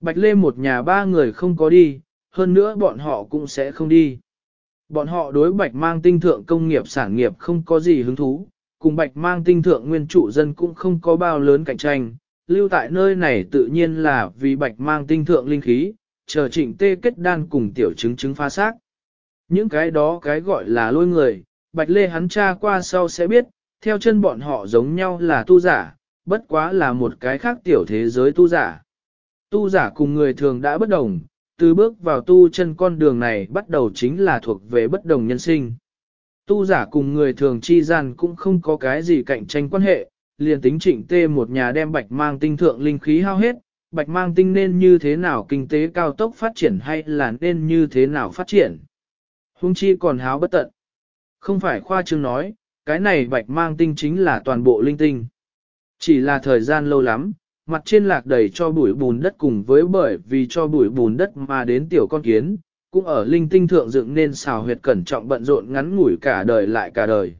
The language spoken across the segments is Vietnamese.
Bạch Lê một nhà ba người không có đi, hơn nữa bọn họ cũng sẽ không đi. Bọn họ đối bạch mang tinh thượng công nghiệp sản nghiệp không có gì hứng thú, cùng bạch mang tinh thượng nguyên trụ dân cũng không có bao lớn cạnh tranh, lưu tại nơi này tự nhiên là vì bạch mang tinh thượng linh khí, chờ trịnh tê kết đan cùng tiểu chứng chứng phá xác. Những cái đó cái gọi là lôi người, bạch lê hắn tra qua sau sẽ biết, theo chân bọn họ giống nhau là tu giả, bất quá là một cái khác tiểu thế giới tu giả. Tu giả cùng người thường đã bất đồng, từ bước vào tu chân con đường này bắt đầu chính là thuộc về bất đồng nhân sinh. Tu giả cùng người thường chi gian cũng không có cái gì cạnh tranh quan hệ, liền tính trịnh tê một nhà đem bạch mang tinh thượng linh khí hao hết, bạch mang tinh nên như thế nào kinh tế cao tốc phát triển hay là nên như thế nào phát triển. Hung chi còn háo bất tận. Không phải khoa trương nói, cái này bạch mang tinh chính là toàn bộ linh tinh. Chỉ là thời gian lâu lắm, mặt trên lạc đầy cho bụi bùn đất cùng với bởi vì cho bụi bùn đất mà đến tiểu con kiến, cũng ở linh tinh thượng dựng nên xào huyệt cẩn trọng bận rộn ngắn ngủi cả đời lại cả đời.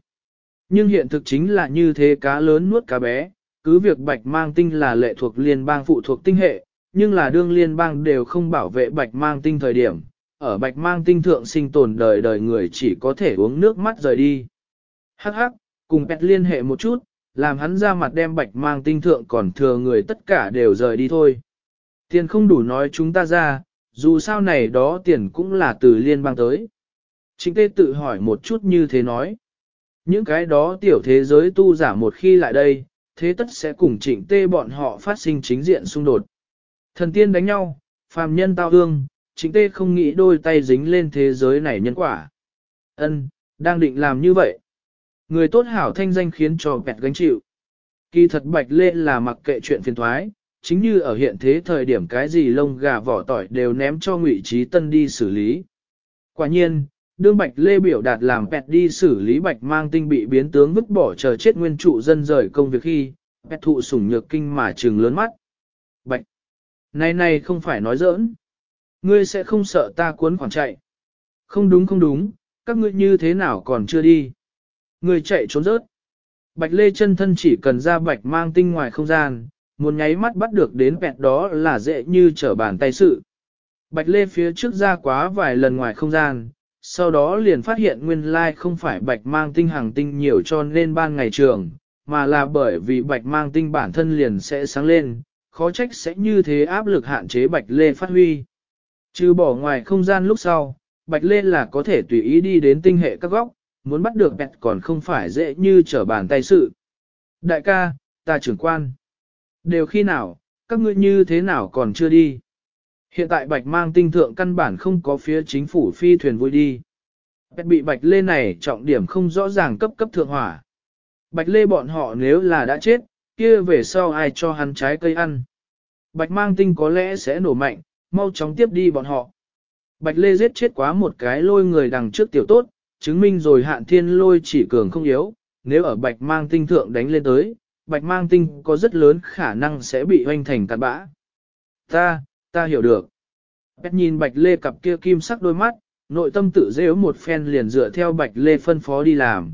Nhưng hiện thực chính là như thế cá lớn nuốt cá bé, cứ việc bạch mang tinh là lệ thuộc liên bang phụ thuộc tinh hệ, nhưng là đương liên bang đều không bảo vệ bạch mang tinh thời điểm, ở bạch mang tinh thượng sinh tồn đời đời người chỉ có thể uống nước mắt rời đi. Hắc hắc, cùng pet liên hệ một chút, làm hắn ra mặt đem bạch mang tinh thượng còn thừa người tất cả đều rời đi thôi. Tiền không đủ nói chúng ta ra, dù sao này đó tiền cũng là từ liên bang tới. Chính tê tự hỏi một chút như thế nói. Những cái đó tiểu thế giới tu giả một khi lại đây, thế tất sẽ cùng trịnh tê bọn họ phát sinh chính diện xung đột. Thần tiên đánh nhau, phàm nhân tao hương, trịnh tê không nghĩ đôi tay dính lên thế giới này nhân quả. Ân, đang định làm như vậy. Người tốt hảo thanh danh khiến cho bẹt gánh chịu. Kỳ thật bạch lê là mặc kệ chuyện phiền thoái, chính như ở hiện thế thời điểm cái gì lông gà vỏ tỏi đều ném cho ngụy trí tân đi xử lý. Quả nhiên, đương bạch lê biểu đạt làm bẹt đi xử lý bạch mang tinh bị biến tướng vứt bỏ chờ chết nguyên trụ dân rời công việc khi, bẹt thụ sủng nhược kinh mà trừng lớn mắt. Bạch! Này này không phải nói giỡn. Ngươi sẽ không sợ ta cuốn khoản chạy. Không đúng không đúng, các ngươi như thế nào còn chưa đi. Người chạy trốn rớt. Bạch Lê chân thân chỉ cần ra bạch mang tinh ngoài không gian, một nháy mắt bắt được đến vẹt đó là dễ như trở bàn tay sự. Bạch Lê phía trước ra quá vài lần ngoài không gian, sau đó liền phát hiện nguyên lai không phải bạch mang tinh hàng tinh nhiều cho nên ban ngày trường, mà là bởi vì bạch mang tinh bản thân liền sẽ sáng lên, khó trách sẽ như thế áp lực hạn chế bạch Lê phát huy. Trừ bỏ ngoài không gian lúc sau, bạch Lê là có thể tùy ý đi đến tinh hệ các góc, muốn bắt được bẹt còn không phải dễ như trở bàn tay sự. Đại ca, ta trưởng quan. Đều khi nào, các ngươi như thế nào còn chưa đi. Hiện tại bạch mang tinh thượng căn bản không có phía chính phủ phi thuyền vui đi. Bẹt bị bạch lê này trọng điểm không rõ ràng cấp cấp thượng hỏa. Bạch lê bọn họ nếu là đã chết, kia về sau ai cho hắn trái cây ăn. Bạch mang tinh có lẽ sẽ nổ mạnh, mau chóng tiếp đi bọn họ. Bạch lê giết chết quá một cái lôi người đằng trước tiểu tốt, chứng minh rồi hạn thiên lôi chỉ cường không yếu, nếu ở bạch mang tinh thượng đánh lên tới, bạch mang tinh có rất lớn khả năng sẽ bị hoanh thành cát bã. Ta, ta hiểu được. Bét nhìn bạch lê cặp kia kim sắc đôi mắt, nội tâm tự dễ một phen liền dựa theo bạch lê phân phó đi làm.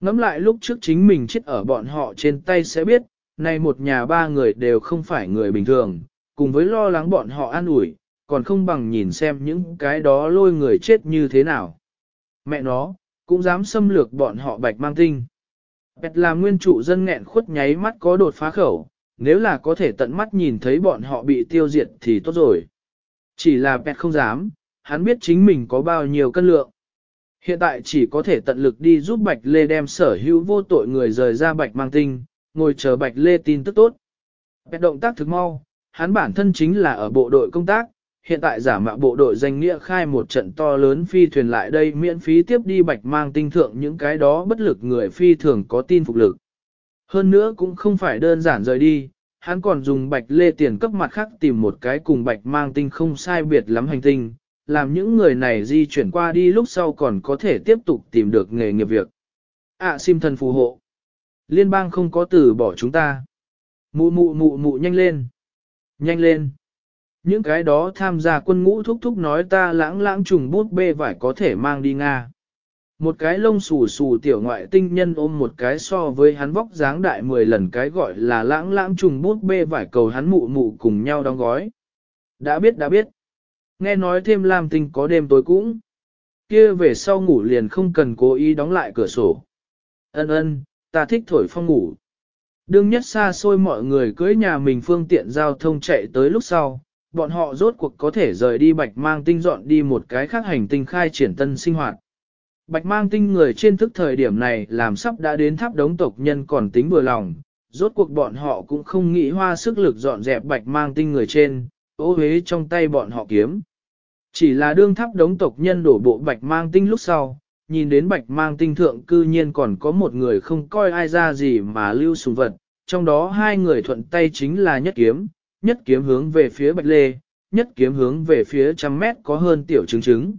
Ngắm lại lúc trước chính mình chết ở bọn họ trên tay sẽ biết, nay một nhà ba người đều không phải người bình thường, cùng với lo lắng bọn họ an ủi, còn không bằng nhìn xem những cái đó lôi người chết như thế nào. Mẹ nó, cũng dám xâm lược bọn họ bạch mang tinh. Bẹt là nguyên trụ dân nghẹn khuất nháy mắt có đột phá khẩu, nếu là có thể tận mắt nhìn thấy bọn họ bị tiêu diệt thì tốt rồi. Chỉ là Bẹt không dám, hắn biết chính mình có bao nhiêu cân lượng. Hiện tại chỉ có thể tận lực đi giúp Bạch Lê đem sở hữu vô tội người rời ra Bạch mang tinh, ngồi chờ Bạch Lê tin tức tốt. Bẹt động tác thực mau, hắn bản thân chính là ở bộ đội công tác, hiện tại giả mạo bộ đội danh nghĩa khai một trận to lớn phi thuyền lại đây miễn phí tiếp đi bạch mang tinh thượng những cái đó bất lực người phi thường có tin phục lực. Hơn nữa cũng không phải đơn giản rời đi, hắn còn dùng bạch lê tiền cấp mặt khác tìm một cái cùng bạch mang tinh không sai biệt lắm hành tinh, làm những người này di chuyển qua đi lúc sau còn có thể tiếp tục tìm được nghề nghiệp việc. ạ à, sim thần phù hộ. Liên bang không có từ bỏ chúng ta. Mụ mụ mụ mụ nhanh lên. Nhanh lên. Những cái đó tham gia quân ngũ thúc thúc nói ta lãng lãng trùng bút bê vải có thể mang đi Nga. Một cái lông xù xù tiểu ngoại tinh nhân ôm một cái so với hắn vóc dáng đại 10 lần cái gọi là lãng lãng trùng bút bê vải cầu hắn mụ mụ cùng nhau đóng gói. Đã biết đã biết. Nghe nói thêm làm Tinh có đêm tối cũng. Kia về sau ngủ liền không cần cố ý đóng lại cửa sổ. Ân ân, ta thích thổi phong ngủ. Đương nhất xa xôi mọi người cưới nhà mình phương tiện giao thông chạy tới lúc sau, bọn họ rốt cuộc có thể rời đi bạch mang tinh dọn đi một cái khác hành tinh khai triển tân sinh hoạt. Bạch mang tinh người trên thức thời điểm này làm sắp đã đến tháp đống tộc nhân còn tính vừa lòng, rốt cuộc bọn họ cũng không nghĩ hoa sức lực dọn dẹp bạch mang tinh người trên, ô hế trong tay bọn họ kiếm. Chỉ là đương tháp đống tộc nhân đổ bộ bạch mang tinh lúc sau, nhìn đến bạch mang tinh thượng cư nhiên còn có một người không coi ai ra gì mà lưu sùng vật, trong đó hai người thuận tay chính là nhất kiếm, nhất kiếm hướng về phía bạch lê, nhất kiếm hướng về phía trăm mét có hơn tiểu trứng trứng.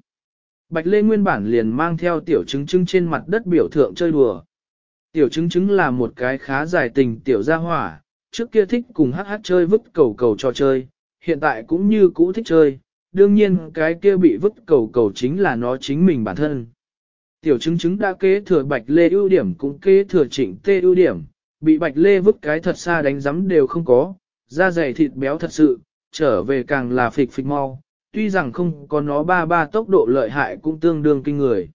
Bạch lê nguyên bản liền mang theo tiểu trứng trứng trên mặt đất biểu thượng chơi đùa. Tiểu trứng trứng là một cái khá dài tình tiểu gia hỏa, trước kia thích cùng hát hát chơi vứt cầu cầu cho chơi, hiện tại cũng như cũ thích chơi, đương nhiên cái kia bị vứt cầu cầu chính là nó chính mình bản thân. Tiểu chứng chứng đã kế thừa bạch lê ưu điểm cũng kế thừa chỉnh tê ưu điểm, bị bạch lê vứt cái thật xa đánh giấm đều không có, da dày thịt béo thật sự, trở về càng là phịch phịch mau, tuy rằng không có nó ba ba tốc độ lợi hại cũng tương đương kinh người.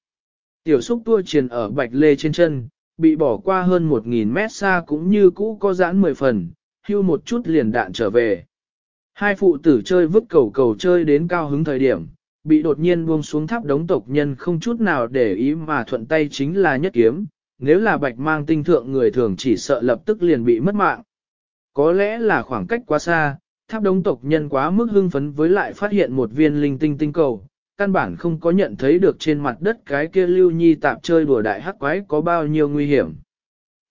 Tiểu xúc tua triền ở bạch lê trên chân, bị bỏ qua hơn 1.000 mét xa cũng như cũ có giãn 10 phần, hưu một chút liền đạn trở về. Hai phụ tử chơi vứt cầu cầu chơi đến cao hứng thời điểm, bị đột nhiên buông xuống tháp đống tộc nhân không chút nào để ý mà thuận tay chính là nhất kiếm, nếu là bạch mang tinh thượng người thường chỉ sợ lập tức liền bị mất mạng. Có lẽ là khoảng cách quá xa, tháp đống tộc nhân quá mức hưng phấn với lại phát hiện một viên linh tinh tinh cầu, căn bản không có nhận thấy được trên mặt đất cái kia lưu nhi tạp chơi đùa đại hắc quái có bao nhiêu nguy hiểm.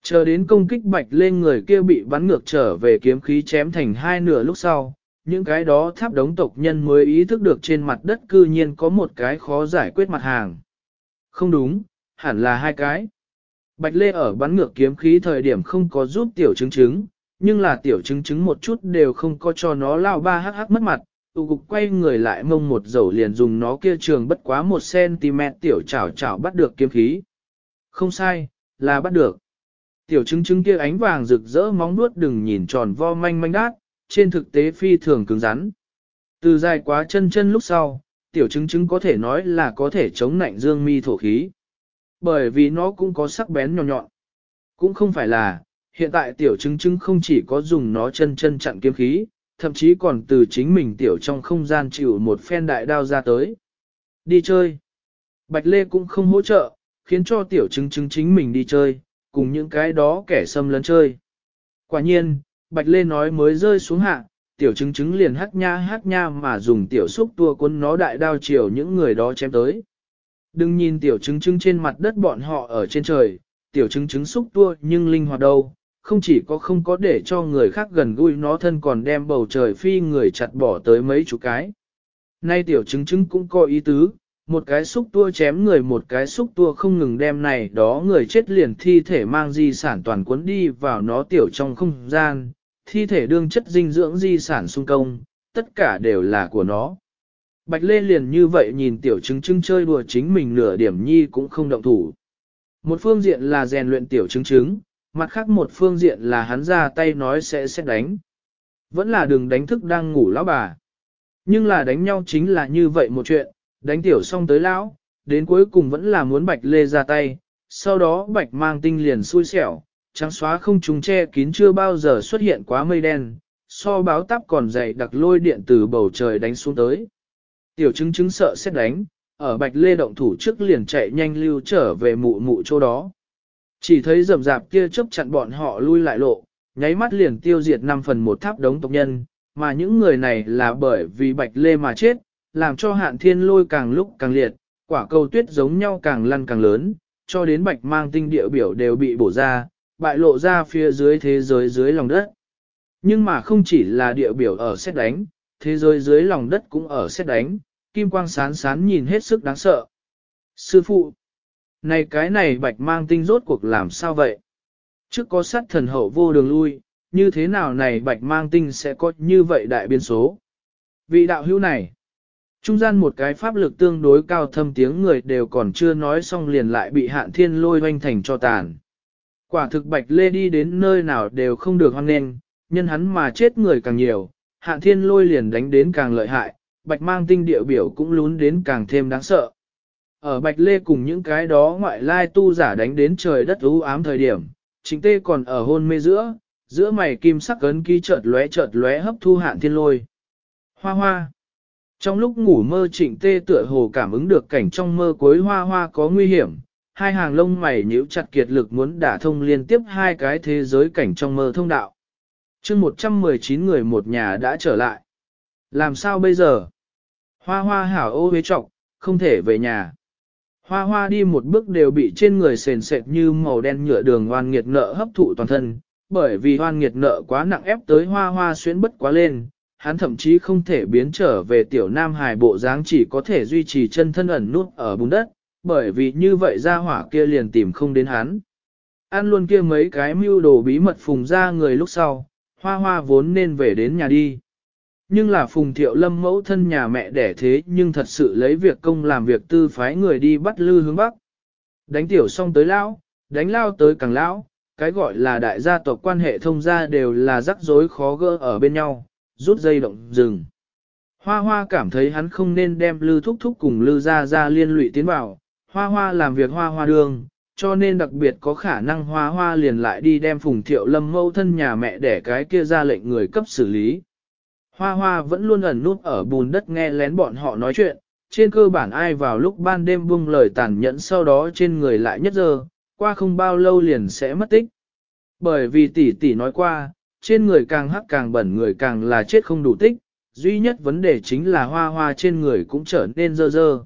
Chờ đến công kích bạch lên người kia bị bắn ngược trở về kiếm khí chém thành hai nửa lúc sau, những cái đó tháp đống tộc nhân mới ý thức được trên mặt đất cư nhiên có một cái khó giải quyết mặt hàng. Không đúng, hẳn là hai cái. Bạch Lê ở bắn ngược kiếm khí thời điểm không có giúp tiểu chứng chứng, nhưng là tiểu chứng chứng một chút đều không có cho nó lao ba hắc hắc mất mặt, tụ cục quay người lại mông một dầu liền dùng nó kia trường bất quá một cm tiểu chảo chảo bắt được kiếm khí. Không sai, là bắt được. Tiểu chứng chứng kia ánh vàng rực rỡ móng nuốt đừng nhìn tròn vo manh manh đát, trên thực tế phi thường cứng rắn. Từ dài quá chân chân lúc sau, tiểu chứng chứng có thể nói là có thể chống nạnh dương mi thổ khí. Bởi vì nó cũng có sắc bén nhọn nhọn. Cũng không phải là, hiện tại tiểu chứng chứng không chỉ có dùng nó chân chân chặn kiếm khí, thậm chí còn từ chính mình tiểu trong không gian chịu một phen đại đao ra tới. Đi chơi. Bạch Lê cũng không hỗ trợ, khiến cho tiểu chứng chứng chính mình đi chơi, cùng những cái đó kẻ xâm lấn chơi. Quả nhiên, Bạch Lê nói mới rơi xuống hạ, tiểu chứng chứng liền hát nha hát nha mà dùng tiểu xúc tua quân nó đại đao chiều những người đó chém tới. Đừng nhìn tiểu chứng chứng trên mặt đất bọn họ ở trên trời, tiểu chứng chứng xúc tua nhưng linh hoạt đâu, không chỉ có không có để cho người khác gần gũi nó thân còn đem bầu trời phi người chặt bỏ tới mấy chục cái. Nay tiểu chứng chứng cũng có ý tứ, một cái xúc tua chém người một cái xúc tua không ngừng đem này đó người chết liền thi thể mang di sản toàn cuốn đi vào nó tiểu trong không gian, thi thể đương chất dinh dưỡng di sản sung công, tất cả đều là của nó. Bạch Lê liền như vậy nhìn tiểu chứng chứng chơi đùa chính mình nửa điểm nhi cũng không động thủ. Một phương diện là rèn luyện tiểu chứng chứng mặt khác một phương diện là hắn ra tay nói sẽ sẽ đánh. Vẫn là đừng đánh thức đang ngủ lão bà. Nhưng là đánh nhau chính là như vậy một chuyện, đánh tiểu xong tới lão, đến cuối cùng vẫn là muốn Bạch Lê ra tay, sau đó Bạch mang tinh liền xui xẻo, trắng xóa không trùng che kín chưa bao giờ xuất hiện quá mây đen, so báo táp còn dày đặc lôi điện từ bầu trời đánh xuống tới. Tiểu chứng chứng sợ xét đánh, ở bạch lê động thủ trước liền chạy nhanh lưu trở về mụ mụ chỗ đó. Chỉ thấy rầm rạp kia chớp chặn bọn họ lui lại lộ, nháy mắt liền tiêu diệt năm phần một tháp đống tộc nhân, mà những người này là bởi vì bạch lê mà chết, làm cho hạn thiên lôi càng lúc càng liệt, quả cầu tuyết giống nhau càng lăn càng lớn, cho đến bạch mang tinh địa biểu đều bị bổ ra, bại lộ ra phía dưới thế giới dưới lòng đất. Nhưng mà không chỉ là địa biểu ở xét đánh, thế giới dưới lòng đất cũng ở xét đánh, kim quang sán sán nhìn hết sức đáng sợ. Sư phụ, này cái này bạch mang tinh rốt cuộc làm sao vậy? Trước có sát thần hậu vô đường lui, như thế nào này bạch mang tinh sẽ có như vậy đại biên số? Vị đạo hữu này, trung gian một cái pháp lực tương đối cao thâm tiếng người đều còn chưa nói xong liền lại bị hạn thiên lôi hoanh thành cho tàn. Quả thực bạch lê đi đến nơi nào đều không được hoan nghênh, nhân hắn mà chết người càng nhiều, hạn thiên lôi liền đánh đến càng lợi hại, bạch mang tinh địa biểu cũng lún đến càng thêm đáng sợ. Ở bạch lê cùng những cái đó ngoại lai tu giả đánh đến trời đất u ám thời điểm, chính tê còn ở hôn mê giữa, giữa mày kim sắc cấn ký chợt lóe chợt lóe hấp thu hạn thiên lôi. Hoa hoa. Trong lúc ngủ mơ trịnh tê tựa hồ cảm ứng được cảnh trong mơ cuối hoa hoa có nguy hiểm, hai hàng lông mày nhíu chặt kiệt lực muốn đả thông liên tiếp hai cái thế giới cảnh trong mơ thông đạo. chương 119 người một nhà đã trở lại. Làm sao bây giờ? Hoa hoa hảo ô hế trọng, không thể về nhà. Hoa hoa đi một bước đều bị trên người sền sệt như màu đen nhựa đường hoan nghiệt nợ hấp thụ toàn thân, bởi vì hoan nghiệt nợ quá nặng ép tới hoa hoa xuyến bất quá lên, hắn thậm chí không thể biến trở về tiểu nam hài bộ dáng chỉ có thể duy trì chân thân ẩn nút ở bùn đất, bởi vì như vậy ra hỏa kia liền tìm không đến hắn. Ăn luôn kia mấy cái mưu đồ bí mật phùng ra người lúc sau, hoa hoa vốn nên về đến nhà đi. Nhưng là phùng thiệu lâm mẫu thân nhà mẹ đẻ thế nhưng thật sự lấy việc công làm việc tư phái người đi bắt lư hướng bắc. Đánh tiểu xong tới lão, đánh lao tới càng lão, cái gọi là đại gia tộc quan hệ thông gia đều là rắc rối khó gỡ ở bên nhau, rút dây động rừng. Hoa hoa cảm thấy hắn không nên đem lư thúc thúc cùng lư ra ra liên lụy tiến vào, hoa hoa làm việc hoa hoa đường, cho nên đặc biệt có khả năng hoa hoa liền lại đi đem phùng thiệu lâm mâu thân nhà mẹ để cái kia ra lệnh người cấp xử lý. Hoa hoa vẫn luôn ẩn nút ở bùn đất nghe lén bọn họ nói chuyện, trên cơ bản ai vào lúc ban đêm buông lời tàn nhẫn sau đó trên người lại nhất giờ, qua không bao lâu liền sẽ mất tích. Bởi vì tỷ tỷ nói qua, trên người càng hắc càng bẩn người càng là chết không đủ tích, duy nhất vấn đề chính là hoa hoa trên người cũng trở nên dơ dơ.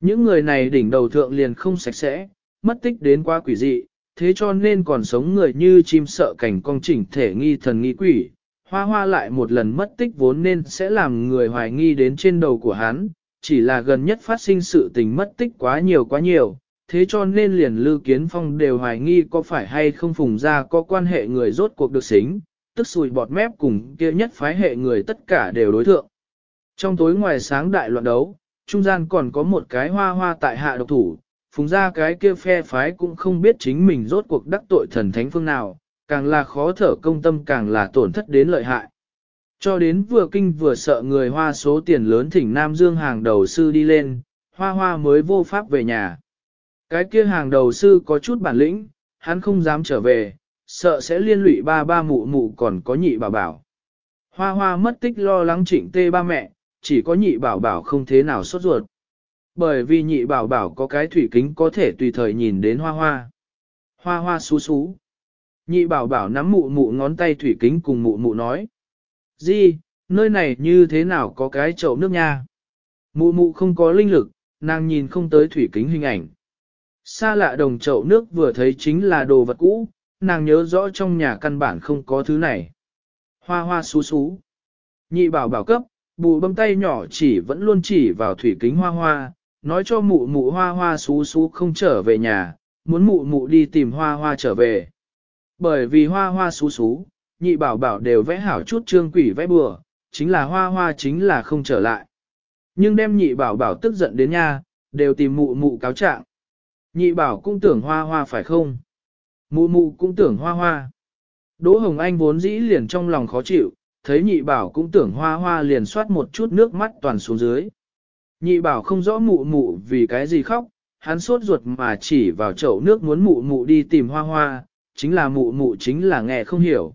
Những người này đỉnh đầu thượng liền không sạch sẽ, mất tích đến quá quỷ dị, thế cho nên còn sống người như chim sợ cảnh cong chỉnh thể nghi thần nghi quỷ. Hoa hoa lại một lần mất tích vốn nên sẽ làm người hoài nghi đến trên đầu của hắn, chỉ là gần nhất phát sinh sự tình mất tích quá nhiều quá nhiều, thế cho nên liền Lưu Kiến Phong đều hoài nghi có phải hay không phùng ra có quan hệ người rốt cuộc được xính, tức sùi bọt mép cùng kia nhất phái hệ người tất cả đều đối thượng. Trong tối ngoài sáng đại loạn đấu, trung gian còn có một cái hoa hoa tại hạ độc thủ, phùng ra cái kia phe phái cũng không biết chính mình rốt cuộc đắc tội thần thánh phương nào, càng là khó thở công tâm càng là tổn thất đến lợi hại. Cho đến vừa kinh vừa sợ người hoa số tiền lớn thỉnh Nam Dương hàng đầu sư đi lên, hoa hoa mới vô pháp về nhà. Cái kia hàng đầu sư có chút bản lĩnh, hắn không dám trở về, sợ sẽ liên lụy ba ba mụ mụ còn có nhị bảo bảo. Hoa hoa mất tích lo lắng chỉnh tê ba mẹ, chỉ có nhị bảo bảo không thế nào sốt ruột. Bởi vì nhị bảo bảo có cái thủy kính có thể tùy thời nhìn đến hoa hoa. Hoa hoa xú xú. Nhị bảo bảo nắm mụ mụ ngón tay thủy kính cùng mụ mụ nói. Di, nơi này như thế nào có cái chậu nước nha. Mụ mụ không có linh lực, nàng nhìn không tới thủy kính hình ảnh. Xa lạ đồng chậu nước vừa thấy chính là đồ vật cũ, nàng nhớ rõ trong nhà căn bản không có thứ này. Hoa hoa xú xú. Nhị bảo bảo cấp, bù bấm tay nhỏ chỉ vẫn luôn chỉ vào thủy kính hoa hoa, nói cho mụ mụ hoa hoa xú xú không trở về nhà, muốn mụ mụ đi tìm hoa hoa trở về. Bởi vì hoa hoa xú xú, nhị bảo bảo đều vẽ hảo chút trương quỷ vẽ bừa, chính là hoa hoa chính là không trở lại. Nhưng đem nhị bảo bảo tức giận đến nha, đều tìm mụ mụ cáo trạng. Nhị bảo cũng tưởng hoa hoa phải không? Mụ mụ cũng tưởng hoa hoa. Đỗ Hồng Anh vốn dĩ liền trong lòng khó chịu, thấy nhị bảo cũng tưởng hoa hoa liền soát một chút nước mắt toàn xuống dưới. Nhị bảo không rõ mụ mụ vì cái gì khóc, hắn sốt ruột mà chỉ vào chậu nước muốn mụ mụ đi tìm hoa hoa, chính là mụ mụ chính là nghe không hiểu.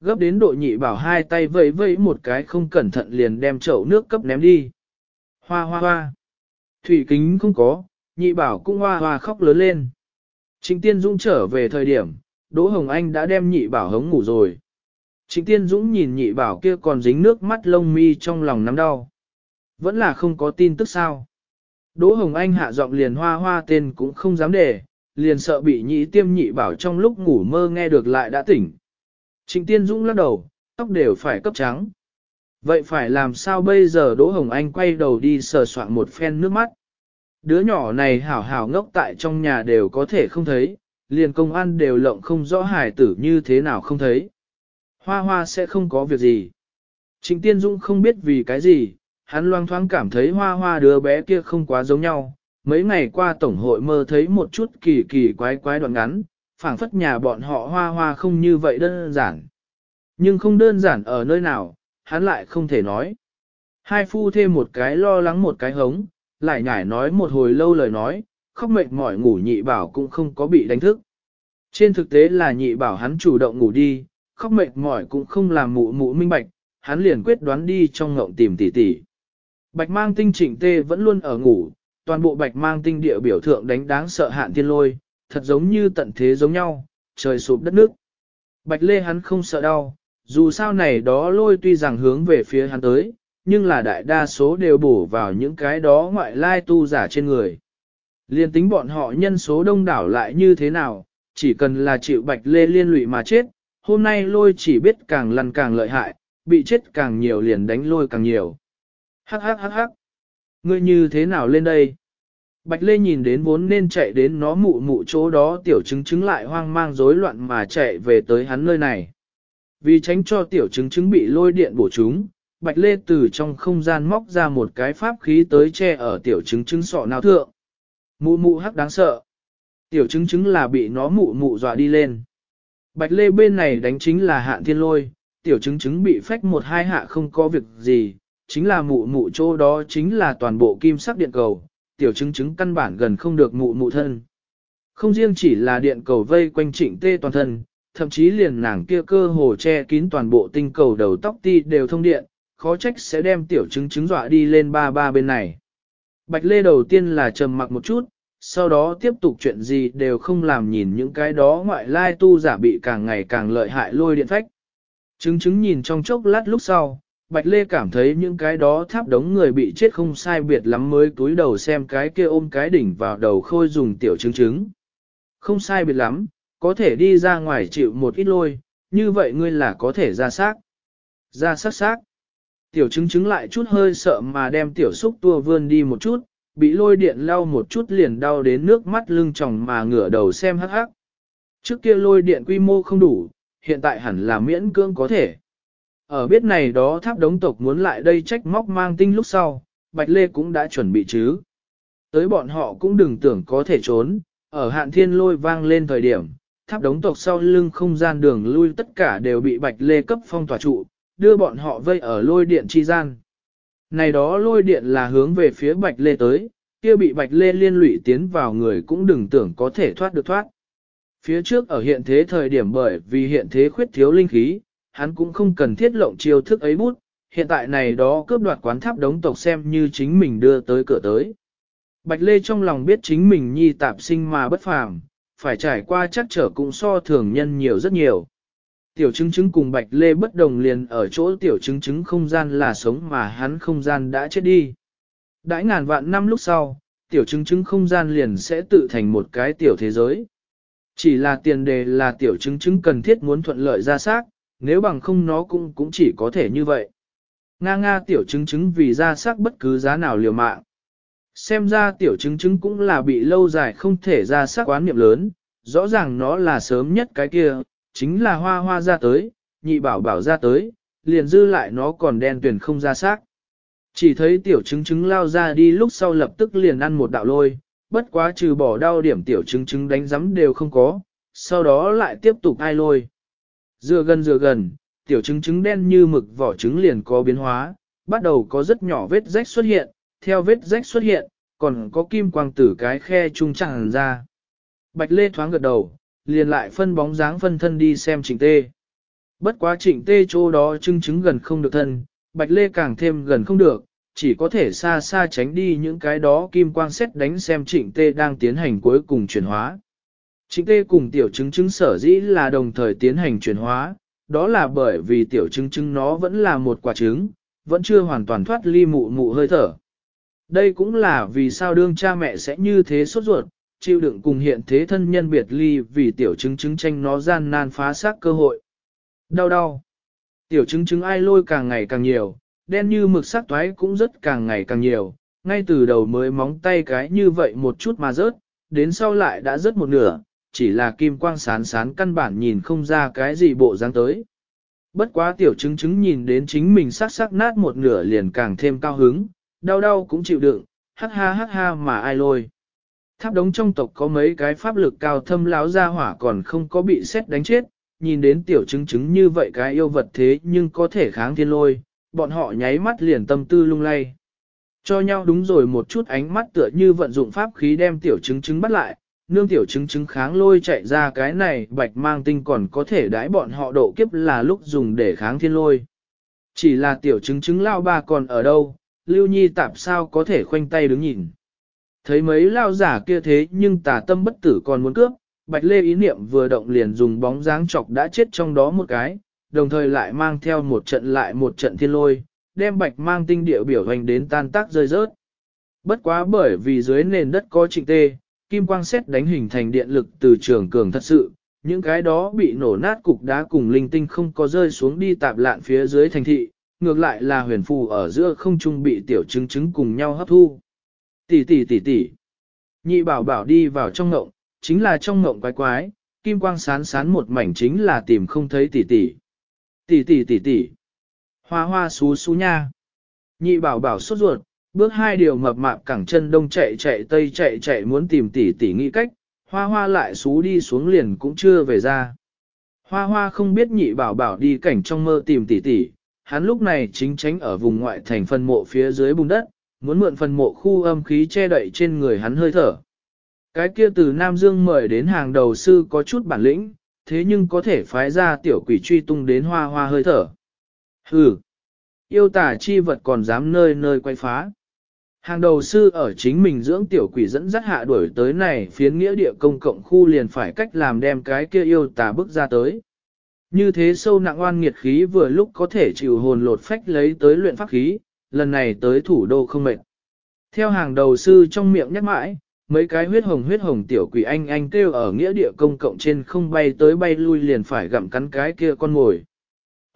Gấp đến độ nhị bảo hai tay vẫy vẫy một cái không cẩn thận liền đem chậu nước cấp ném đi. Hoa hoa hoa. Thủy kính không có, nhị bảo cũng hoa hoa khóc lớn lên. Trịnh Tiên Dũng trở về thời điểm, Đỗ Hồng Anh đã đem nhị bảo hống ngủ rồi. Trịnh Tiên Dũng nhìn nhị bảo kia còn dính nước mắt lông mi trong lòng nắm đau. Vẫn là không có tin tức sao. Đỗ Hồng Anh hạ giọng liền hoa hoa tên cũng không dám để, liền sợ bị nhị tiêm nhị bảo trong lúc ngủ mơ nghe được lại đã tỉnh. Trịnh Tiên Dũng lắc đầu, tóc đều phải cấp trắng. Vậy phải làm sao bây giờ Đỗ Hồng Anh quay đầu đi sờ soạn một phen nước mắt. Đứa nhỏ này hảo hảo ngốc tại trong nhà đều có thể không thấy, liền công an đều lộng không rõ hài tử như thế nào không thấy. Hoa hoa sẽ không có việc gì. Trịnh Tiên Dung không biết vì cái gì, hắn loang thoáng cảm thấy hoa hoa đứa bé kia không quá giống nhau. Mấy ngày qua tổng hội mơ thấy một chút kỳ kỳ quái quái đoạn ngắn, phảng phất nhà bọn họ hoa hoa không như vậy đơn giản. Nhưng không đơn giản ở nơi nào, hắn lại không thể nói. Hai phu thêm một cái lo lắng một cái hống, lại nhải nói một hồi lâu lời nói, khóc mệt mỏi ngủ nhị bảo cũng không có bị đánh thức. Trên thực tế là nhị bảo hắn chủ động ngủ đi, khóc mệt mỏi cũng không làm mụ mụ minh bạch, hắn liền quyết đoán đi trong ngộng tìm tỷ tỷ. Bạch mang tinh trịnh tê vẫn luôn ở ngủ, toàn bộ bạch mang tinh địa biểu thượng đánh đáng sợ hạn thiên lôi, thật giống như tận thế giống nhau, trời sụp đất nước. Bạch lê hắn không sợ đau, dù sao này đó lôi tuy rằng hướng về phía hắn tới, nhưng là đại đa số đều bổ vào những cái đó ngoại lai tu giả trên người. Liên tính bọn họ nhân số đông đảo lại như thế nào, chỉ cần là chịu bạch lê liên lụy mà chết, hôm nay lôi chỉ biết càng lăn càng lợi hại, bị chết càng nhiều liền đánh lôi càng nhiều. Hắc hắc hắc hắc. Ngươi như thế nào lên đây? Bạch Lê nhìn đến vốn nên chạy đến nó mụ mụ chỗ đó tiểu chứng chứng lại hoang mang rối loạn mà chạy về tới hắn nơi này. Vì tránh cho tiểu chứng chứng bị lôi điện bổ chúng, Bạch Lê từ trong không gian móc ra một cái pháp khí tới che ở tiểu chứng chứng sọ nào thượng. Mụ mụ hắc đáng sợ. Tiểu chứng chứng là bị nó mụ mụ dọa đi lên. Bạch Lê bên này đánh chính là hạn thiên lôi, tiểu chứng chứng bị phách một hai hạ không có việc gì, chính là mụ mụ chỗ đó chính là toàn bộ kim sắc điện cầu, tiểu chứng chứng căn bản gần không được mụ mụ thân. Không riêng chỉ là điện cầu vây quanh trịnh tê toàn thân, thậm chí liền nàng kia cơ hồ che kín toàn bộ tinh cầu đầu tóc ti đều thông điện, khó trách sẽ đem tiểu chứng chứng dọa đi lên ba ba bên này. Bạch Lê đầu tiên là trầm mặc một chút, sau đó tiếp tục chuyện gì đều không làm nhìn những cái đó ngoại lai tu giả bị càng ngày càng lợi hại lôi điện phách. Chứng chứng nhìn trong chốc lát lúc sau, Bạch Lê cảm thấy những cái đó tháp đống người bị chết không sai biệt lắm mới túi đầu xem cái kia ôm cái đỉnh vào đầu khôi dùng tiểu chứng chứng. Không sai biệt lắm, có thể đi ra ngoài chịu một ít lôi, như vậy ngươi là có thể ra xác. Ra xác xác. Tiểu chứng chứng lại chút hơi sợ mà đem tiểu xúc tua vươn đi một chút, bị lôi điện lau một chút liền đau đến nước mắt lưng tròng mà ngửa đầu xem hắc hắc. Trước kia lôi điện quy mô không đủ, hiện tại hẳn là miễn cưỡng có thể. Ở biết này đó tháp đống tộc muốn lại đây trách móc mang tinh lúc sau, Bạch Lê cũng đã chuẩn bị chứ. Tới bọn họ cũng đừng tưởng có thể trốn, ở hạn thiên lôi vang lên thời điểm, tháp đống tộc sau lưng không gian đường lui tất cả đều bị Bạch Lê cấp phong tỏa trụ, đưa bọn họ vây ở lôi điện chi gian. Này đó lôi điện là hướng về phía Bạch Lê tới, kia bị Bạch Lê liên lụy tiến vào người cũng đừng tưởng có thể thoát được thoát. Phía trước ở hiện thế thời điểm bởi vì hiện thế khuyết thiếu linh khí, hắn cũng không cần thiết lộng chiêu thức ấy bút, hiện tại này đó cướp đoạt quán tháp đống tộc xem như chính mình đưa tới cửa tới. Bạch Lê trong lòng biết chính mình nhi tạp sinh mà bất phàm, phải trải qua chắc trở cũng so thường nhân nhiều rất nhiều. Tiểu chứng chứng cùng Bạch Lê bất đồng liền ở chỗ tiểu chứng chứng không gian là sống mà hắn không gian đã chết đi. Đãi ngàn vạn năm lúc sau, tiểu chứng chứng không gian liền sẽ tự thành một cái tiểu thế giới. Chỉ là tiền đề là tiểu chứng chứng cần thiết muốn thuận lợi ra xác, nếu bằng không nó cũng cũng chỉ có thể như vậy. Nga nga tiểu chứng chứng vì ra sắc bất cứ giá nào liều mạng. Xem ra tiểu chứng chứng cũng là bị lâu dài không thể ra sắc quán niệm lớn, rõ ràng nó là sớm nhất cái kia, chính là hoa hoa ra tới, nhị bảo bảo ra tới, liền dư lại nó còn đen tuyển không ra xác. Chỉ thấy tiểu chứng chứng lao ra đi lúc sau lập tức liền ăn một đạo lôi, bất quá trừ bỏ đau điểm tiểu chứng chứng đánh giấm đều không có, sau đó lại tiếp tục ai lôi. Dựa gần dựa gần, tiểu trứng trứng đen như mực vỏ trứng liền có biến hóa, bắt đầu có rất nhỏ vết rách xuất hiện, theo vết rách xuất hiện, còn có kim quang tử cái khe trung tràn ra. Bạch Lê thoáng gật đầu, liền lại phân bóng dáng phân thân đi xem trịnh tê. Bất quá trịnh tê chỗ đó trưng trứng gần không được thân, Bạch Lê càng thêm gần không được, chỉ có thể xa xa tránh đi những cái đó kim quang xét đánh xem trịnh tê đang tiến hành cuối cùng chuyển hóa. Trịnh tê cùng tiểu chứng chứng sở dĩ là đồng thời tiến hành chuyển hóa, đó là bởi vì tiểu chứng chứng nó vẫn là một quả trứng, vẫn chưa hoàn toàn thoát ly mụ mụ hơi thở. Đây cũng là vì sao đương cha mẹ sẽ như thế sốt ruột, chịu đựng cùng hiện thế thân nhân biệt ly vì tiểu chứng chứng tranh nó gian nan phá xác cơ hội. Đau đau. Tiểu chứng chứng ai lôi càng ngày càng nhiều, đen như mực sắc toái cũng rất càng ngày càng nhiều, ngay từ đầu mới móng tay cái như vậy một chút mà rớt, đến sau lại đã rớt một nửa, chỉ là kim quang sán sán căn bản nhìn không ra cái gì bộ dáng tới. Bất quá tiểu chứng chứng nhìn đến chính mình sắc sắc nát một nửa liền càng thêm cao hứng, đau đau cũng chịu đựng, hắc ha hắc ha mà ai lôi. Tháp đống trong tộc có mấy cái pháp lực cao thâm láo ra hỏa còn không có bị xét đánh chết, nhìn đến tiểu chứng chứng như vậy cái yêu vật thế nhưng có thể kháng thiên lôi, bọn họ nháy mắt liền tâm tư lung lay. Cho nhau đúng rồi một chút ánh mắt tựa như vận dụng pháp khí đem tiểu chứng chứng bắt lại, nương tiểu chứng chứng kháng lôi chạy ra cái này bạch mang tinh còn có thể đãi bọn họ độ kiếp là lúc dùng để kháng thiên lôi. Chỉ là tiểu chứng chứng lao ba còn ở đâu, lưu nhi tạp sao có thể khoanh tay đứng nhìn. Thấy mấy lao giả kia thế nhưng tà tâm bất tử còn muốn cướp, bạch lê ý niệm vừa động liền dùng bóng dáng chọc đã chết trong đó một cái, đồng thời lại mang theo một trận lại một trận thiên lôi, đem bạch mang tinh địa biểu hành đến tan tác rơi rớt. Bất quá bởi vì dưới nền đất có trịnh tê, kim quang xét đánh hình thành điện lực từ trường cường thật sự, những cái đó bị nổ nát cục đá cùng linh tinh không có rơi xuống đi tạp lạn phía dưới thành thị, ngược lại là huyền phù ở giữa không trung bị tiểu chứng chứng cùng nhau hấp thu. Tỷ tỷ tỷ tỷ. Nhị bảo bảo đi vào trong ngộng, chính là trong ngộng quái quái, kim quang sán sán một mảnh chính là tìm không thấy tỷ tỷ. Tỷ tỷ tỷ tỷ. Hoa hoa xú xú nha. Nhị bảo bảo sốt ruột, bước hai điều mập mạp cẳng chân đông chạy chạy tây chạy chạy muốn tìm tỷ tỷ nghĩ cách, hoa hoa lại xú đi xuống liền cũng chưa về ra. Hoa hoa không biết nhị bảo bảo đi cảnh trong mơ tìm tỷ tỷ, hắn lúc này chính tránh ở vùng ngoại thành phân mộ phía dưới bùn đất, muốn mượn phần mộ khu âm khí che đậy trên người hắn hơi thở. Cái kia từ Nam Dương mời đến hàng đầu sư có chút bản lĩnh, thế nhưng có thể phái ra tiểu quỷ truy tung đến hoa hoa hơi thở. Hừ, yêu tả chi vật còn dám nơi nơi quay phá. Hàng đầu sư ở chính mình dưỡng tiểu quỷ dẫn dắt hạ đuổi tới này phiến nghĩa địa công cộng khu liền phải cách làm đem cái kia yêu tà bước ra tới. Như thế sâu nặng oan nghiệt khí vừa lúc có thể chịu hồn lột phách lấy tới luyện pháp khí, lần này tới thủ đô không mệt. Theo hàng đầu sư trong miệng nhắc mãi, mấy cái huyết hồng huyết hồng tiểu quỷ anh anh kêu ở nghĩa địa công cộng trên không bay tới bay lui liền phải gặm cắn cái kia con ngồi.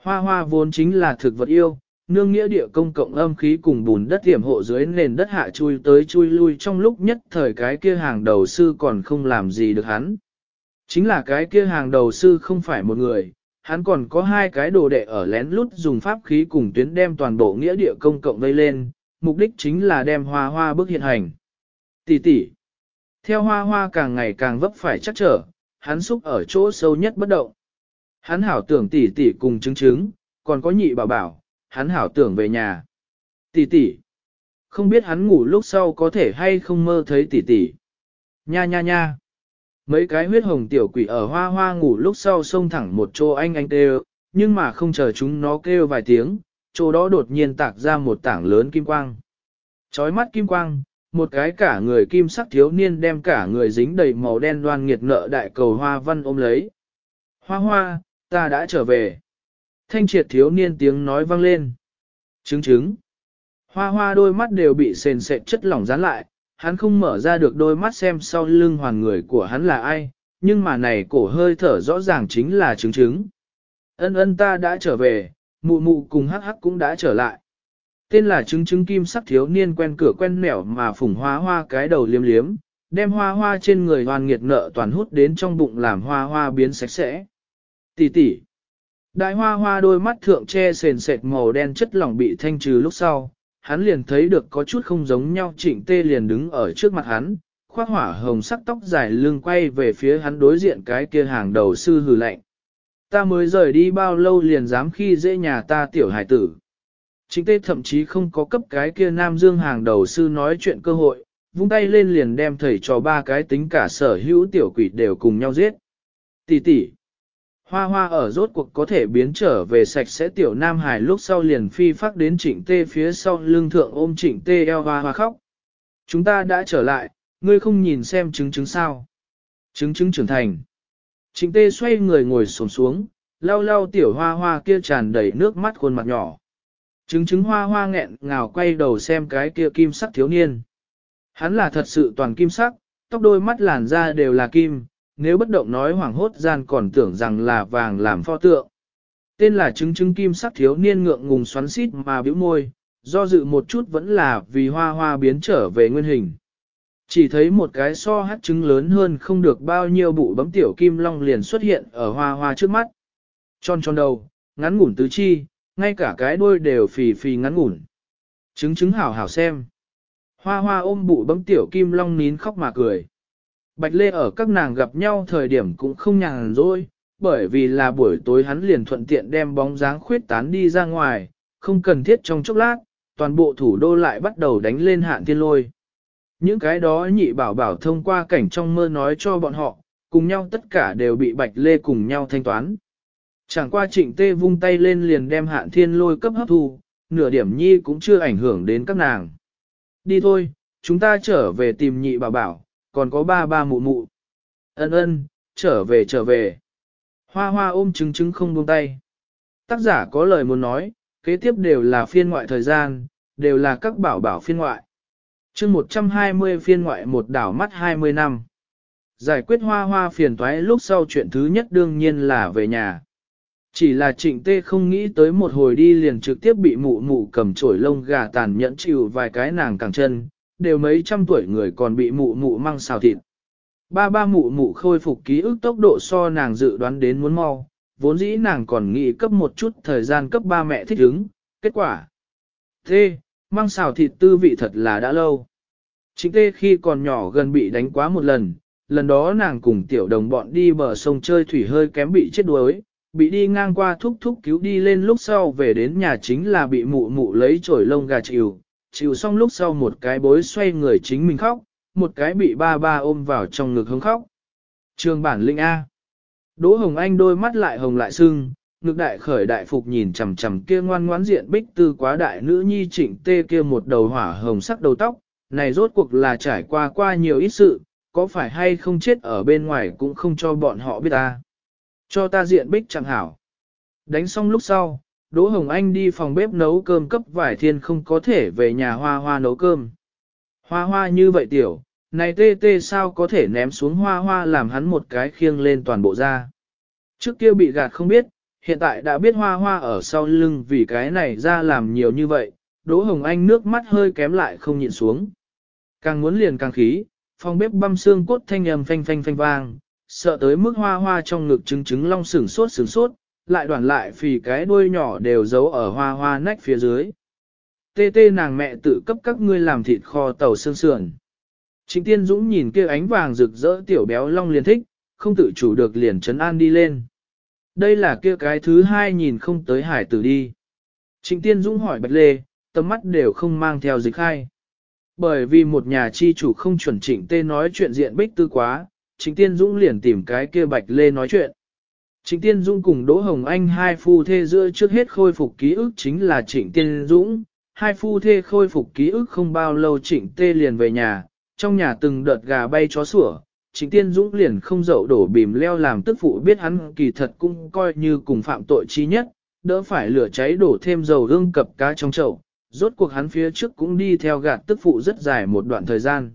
Hoa hoa vốn chính là thực vật yêu, nương nghĩa địa công cộng âm khí cùng bùn đất tiềm hộ dưới nền đất hạ chui tới chui lui trong lúc nhất thời cái kia hàng đầu sư còn không làm gì được hắn. Chính là cái kia hàng đầu sư không phải một người, hắn còn có hai cái đồ đệ ở lén lút dùng pháp khí cùng tuyến đem toàn bộ nghĩa địa công cộng vây lên, mục đích chính là đem hoa hoa bước hiện hành. Tỷ tỷ. Theo hoa hoa càng ngày càng vấp phải chắc trở, hắn xúc ở chỗ sâu nhất bất động. Hắn hảo tưởng tỷ tỷ cùng chứng chứng, còn có nhị bảo bảo, hắn hảo tưởng về nhà. Tỷ tỷ. Không biết hắn ngủ lúc sau có thể hay không mơ thấy tỷ tỷ. Nha nha nha. Mấy cái huyết hồng tiểu quỷ ở hoa hoa ngủ lúc sau xông thẳng một chỗ anh anh kêu, nhưng mà không chờ chúng nó kêu vài tiếng, chỗ đó đột nhiên tạc ra một tảng lớn kim quang. Chói mắt kim quang, một cái cả người kim sắc thiếu niên đem cả người dính đầy màu đen đoan nghiệt nợ đại cầu hoa văn ôm lấy. Hoa hoa, ta đã trở về. Thanh triệt thiếu niên tiếng nói vang lên. Trứng trứng. Hoa hoa đôi mắt đều bị sền sệt chất lỏng dán lại, hắn không mở ra được đôi mắt xem sau lưng hoàn người của hắn là ai, nhưng mà này cổ hơi thở rõ ràng chính là trứng trứng. Ân ân ta đã trở về, mụ mụ cùng hắc hắc cũng đã trở lại. Tên là trứng trứng kim sắc thiếu niên quen cửa quen mẻo mà phủng hoa hoa cái đầu liếm liếm, đem hoa hoa trên người hoàn nghiệt nợ toàn hút đến trong bụng làm hoa hoa biến sạch sẽ. Tỷ tỷ. Đại hoa hoa đôi mắt thượng che sền sệt màu đen chất lỏng bị thanh trừ lúc sau, hắn liền thấy được có chút không giống nhau trịnh tê liền đứng ở trước mặt hắn, khoác hỏa hồng sắc tóc dài lưng quay về phía hắn đối diện cái kia hàng đầu sư hừ lạnh. Ta mới rời đi bao lâu liền dám khi dễ nhà ta tiểu hải tử. Trịnh tê thậm chí không có cấp cái kia nam dương hàng đầu sư nói chuyện cơ hội, vung tay lên liền đem thầy cho ba cái tính cả sở hữu tiểu quỷ đều cùng nhau giết. Tỷ tỷ. Hoa hoa ở rốt cuộc có thể biến trở về sạch sẽ tiểu nam hải lúc sau liền phi phát đến trịnh tê phía sau lưng thượng ôm trịnh tê eo hoa hoa khóc. Chúng ta đã trở lại, ngươi không nhìn xem chứng chứng sao. Chứng chứng trưởng thành. Trịnh tê xoay người ngồi xổm xuống, lau lau tiểu hoa hoa kia tràn đầy nước mắt khuôn mặt nhỏ. Chứng chứng hoa hoa nghẹn ngào quay đầu xem cái kia kim sắc thiếu niên. Hắn là thật sự toàn kim sắc, tóc đôi mắt làn da đều là kim, nếu bất động nói hoảng hốt gian còn tưởng rằng là vàng làm pho tượng. Tên là chứng chứng kim sắc thiếu niên ngượng ngùng xoắn xít mà bĩu môi, do dự một chút vẫn là vì hoa hoa biến trở về nguyên hình. Chỉ thấy một cái so hát trứng lớn hơn không được bao nhiêu bụ bấm tiểu kim long liền xuất hiện ở hoa hoa trước mắt. Tròn tròn đầu, ngắn ngủn tứ chi, ngay cả cái đuôi đều phì phì ngắn ngủn. Trứng trứng hảo hảo xem. Hoa hoa ôm bụ bấm tiểu kim long nín khóc mà cười. Bạch Lê ở các nàng gặp nhau thời điểm cũng không nhàn rỗi, bởi vì là buổi tối hắn liền thuận tiện đem bóng dáng khuyết tán đi ra ngoài, không cần thiết trong chốc lát, toàn bộ thủ đô lại bắt đầu đánh lên hạn thiên lôi. Những cái đó nhị bảo bảo thông qua cảnh trong mơ nói cho bọn họ, cùng nhau tất cả đều bị Bạch Lê cùng nhau thanh toán. Chẳng qua trịnh tê vung tay lên liền đem hạn thiên lôi cấp hấp thu, nửa điểm nhi cũng chưa ảnh hưởng đến các nàng. Đi thôi, chúng ta trở về tìm nhị bảo bảo, còn có ba ba mụ mụ. Ân ân, trở về trở về. Hoa hoa ôm trứng trứng không buông tay. Tác giả có lời muốn nói, kế tiếp đều là phiên ngoại thời gian, đều là các bảo bảo phiên ngoại. chương 120 phiên ngoại một đảo mắt 20 năm. Giải quyết hoa hoa phiền toái lúc sau chuyện thứ nhất đương nhiên là về nhà. Chỉ là trịnh tê không nghĩ tới một hồi đi liền trực tiếp bị mụ mụ cầm chổi lông gà tàn nhẫn chịu vài cái nàng càng chân, đều mấy trăm tuổi người còn bị mụ mụ mang xào thịt. Ba ba mụ mụ khôi phục ký ức tốc độ so nàng dự đoán đến muốn mau, vốn dĩ nàng còn nghĩ cấp một chút thời gian cấp ba mẹ thích ứng, kết quả. Thế, mang xào thịt tư vị thật là đã lâu. Chính tê khi còn nhỏ gần bị đánh quá một lần, lần đó nàng cùng tiểu đồng bọn đi bờ sông chơi thủy hơi kém bị chết đuối, bị đi ngang qua thúc thúc cứu đi lên lúc sau về đến nhà chính là bị mụ mụ lấy chổi lông gà chịu, chịu xong lúc sau một cái bối xoay người chính mình khóc, một cái bị ba ba ôm vào trong ngực hứng khóc. Trường bản linh A. Đỗ Hồng Anh đôi mắt lại hồng lại sưng, ngực đại khởi đại phục nhìn chằm chằm kia ngoan ngoãn diện bích tư quá đại nữ nhi trịnh tê kia một đầu hỏa hồng sắc đầu tóc, này rốt cuộc là trải qua qua nhiều ít sự, có phải hay không chết ở bên ngoài cũng không cho bọn họ biết ta. Cho ta diện bích chẳng hảo. Đánh xong lúc sau, Đỗ Hồng Anh đi phòng bếp nấu cơm cấp vải thiên không có thể về nhà hoa hoa nấu cơm. Hoa hoa như vậy tiểu, này tê tê sao có thể ném xuống hoa hoa làm hắn một cái khiêng lên toàn bộ ra. Trước kia bị gạt không biết, hiện tại đã biết hoa hoa ở sau lưng vì cái này ra làm nhiều như vậy, Đỗ Hồng Anh nước mắt hơi kém lại không nhịn xuống. Càng muốn liền càng khí, phòng bếp băm xương cốt thanh âm phanh phanh phanh vang, sợ tới mức hoa hoa trong ngực trứng trứng long sửng sốt sửng sốt, lại đoàn lại vì cái đuôi nhỏ đều giấu ở hoa hoa nách phía dưới. Tê tê nàng mẹ tự cấp các ngươi làm thịt kho tàu xương sườn. Trịnh Tiên Dũng nhìn kia ánh vàng rực rỡ tiểu béo long liền thích, không tự chủ được liền chấn an đi lên. Đây là kia cái thứ hai nhìn không tới hải tử đi. Trịnh Tiên Dũng hỏi Bạch Lê, tầm mắt đều không mang theo dịch khai. Bởi vì một nhà chi chủ không chuẩn trịnh tê nói chuyện diện bích tư quá, Trịnh Tiên Dũng liền tìm cái kia Bạch Lê nói chuyện. Trịnh Tiên Dũng cùng Đỗ Hồng Anh hai phu thê giữa trước hết khôi phục ký ức chính là Trịnh Tiên Dũng. Hai phu thê khôi phục ký ức không bao lâu Trịnh Tê liền về nhà, trong nhà từng đợt gà bay chó sủa. Trịnh Tiên Dũng liền không dậu đổ bìm leo làm tức phụ biết hắn kỳ thật cũng coi như cùng phạm tội chi nhất, đỡ phải lửa cháy đổ thêm dầu hương cập cá trong chậu. Rốt cuộc hắn phía trước cũng đi theo gạt tức phụ rất dài một đoạn thời gian.